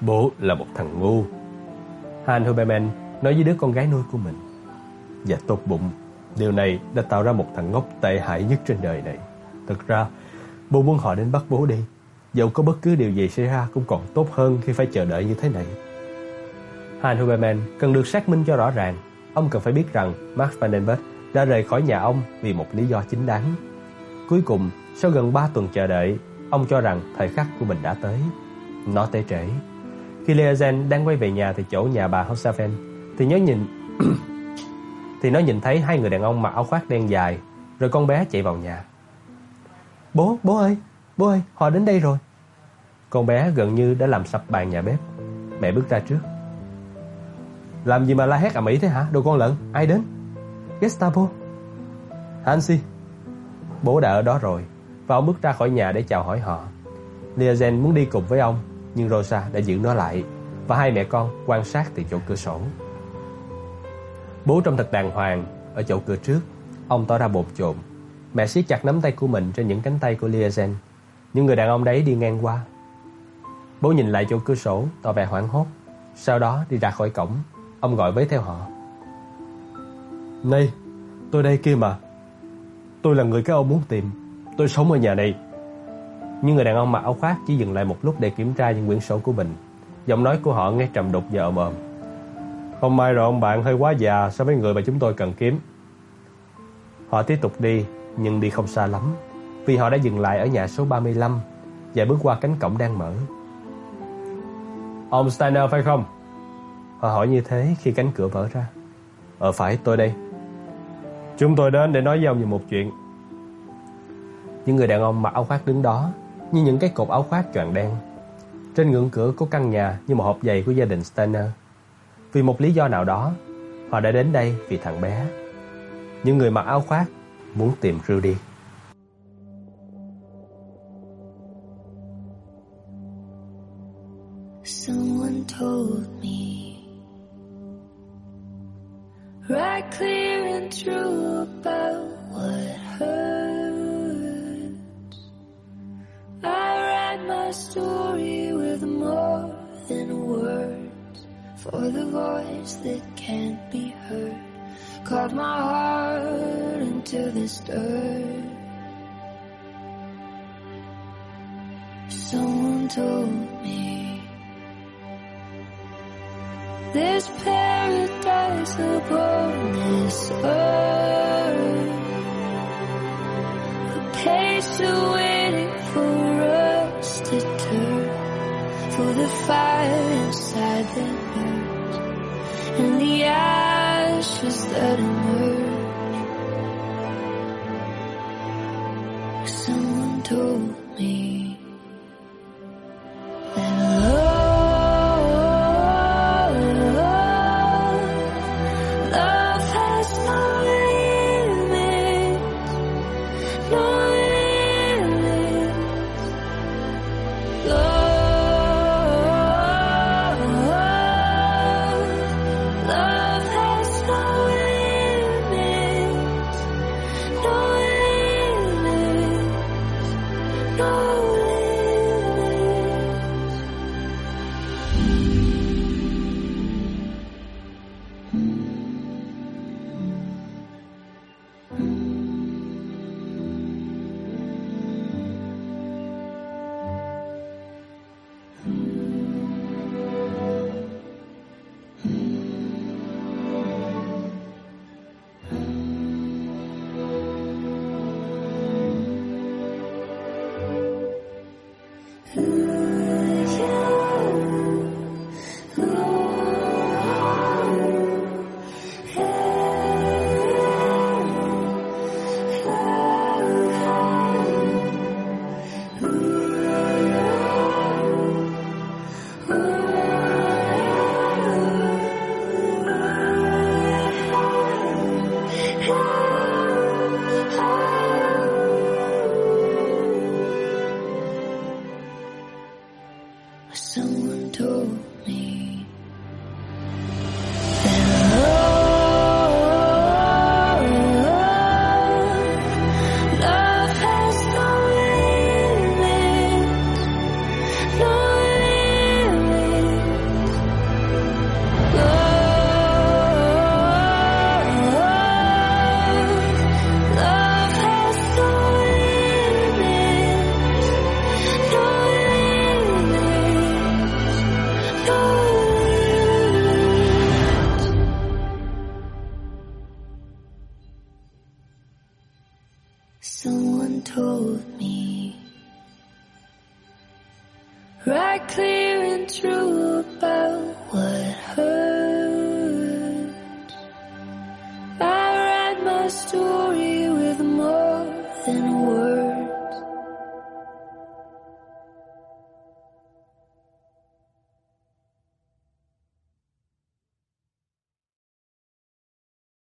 Bố là một thằng ngu. Han Huberman nói với đứa con gái nuôi của mình. Và tốt bụng, điều này đã tạo ra một thằng ngốc tệ hại nhất trên đời này. Thực ra, bố muốn họ đến bắt bố đi. Dẫu có bất cứ điều gì xảy ra cũng còn tốt hơn khi phải chờ đợi như thế này. Hein Huberman cần được xác minh cho rõ ràng. Ông cần phải biết rằng Max Vandenberg đã rời khỏi nhà ông vì một lý do chính đáng. Cuối cùng, sau gần 3 tuần chờ đợi, ông cho rằng thời khắc của mình đã tới. Nó tới trễ. Khi Leozen đang quay về nhà từ chỗ nhà bà Hossafen, thì nhớ nhìn thì nó nhìn thấy hai người đàn ông mặc áo khoác đen dài, rồi con bé chạy vào nhà. "Bố, bố ơi, bố ơi, họ đến đây rồi." Con bé gần như đã làm sập bàn nhà bếp. Mẹ bước ra trước. "Làm gì mà la hét ầm ĩ thế hả? Đồ con lợn, ai đến?" "Gestapo." "Hansi." Bố đã ở đó rồi, và ông bước ra khỏi nhà để chào hỏi họ. Liazen muốn đi cùng với ông, nhưng Rosa đã giữ nó lại và hai mẹ con quan sát từ chỗ cửa sổ. Bố trông thật đàng hoàng ở chỗ cửa trước, ông tỏ ra bột trộn. Mẹ siết chặt nắm tay của mình trên những cánh tay của Liazen. Những người đàn ông đấy đi ngang qua. Bố nhìn lại chỗ cửa sổ, tỏ vẻ hoảng hốt. Sau đó đi ra khỏi cổng, ông gọi với theo họ. Này, tôi đây kia mà. Tôi là người các ông muốn tìm. Tôi sống ở nhà này. Nhưng người đàn ông mặc áo khoác chỉ dừng lại một lúc để kiểm tra những quyển sổ của mình. Giọng nói của họ nghe trầm đục và ồm ồm. Không may rồi ông bạn hơi quá già so với người mà chúng tôi cần kiếm. Họ tiếp tục đi, nhưng đi không xa lắm, vì họ đã dừng lại ở nhà số 35 và bước qua cánh cổng đang mở. Ông Steiner phải không? Họ hỏi như thế khi cánh cửa vỡ ra. Ờ phải, tôi đây. Chúng tôi đến để nói với ông về một chuyện. Những người đàn ông mặc áo khoác đứng đó như những cái cột áo khoác choàng đen. Trên ngưỡng cửa của căn nhà như một hộp giày của gia đình Steiner. Vì một lý do nào đó, họ đã đến đây vì thằng bé. Những người mặc áo khoác muốn tìm Rudy. Someone told me right clear and true about what hurts. I write my story with more than words for the voice that can't be heard. Carved my heart into this dirt. Someone told me there's paradise upon this earth. A pace waiting for us to turn. For the fire. And the ashes that emerge. Someone told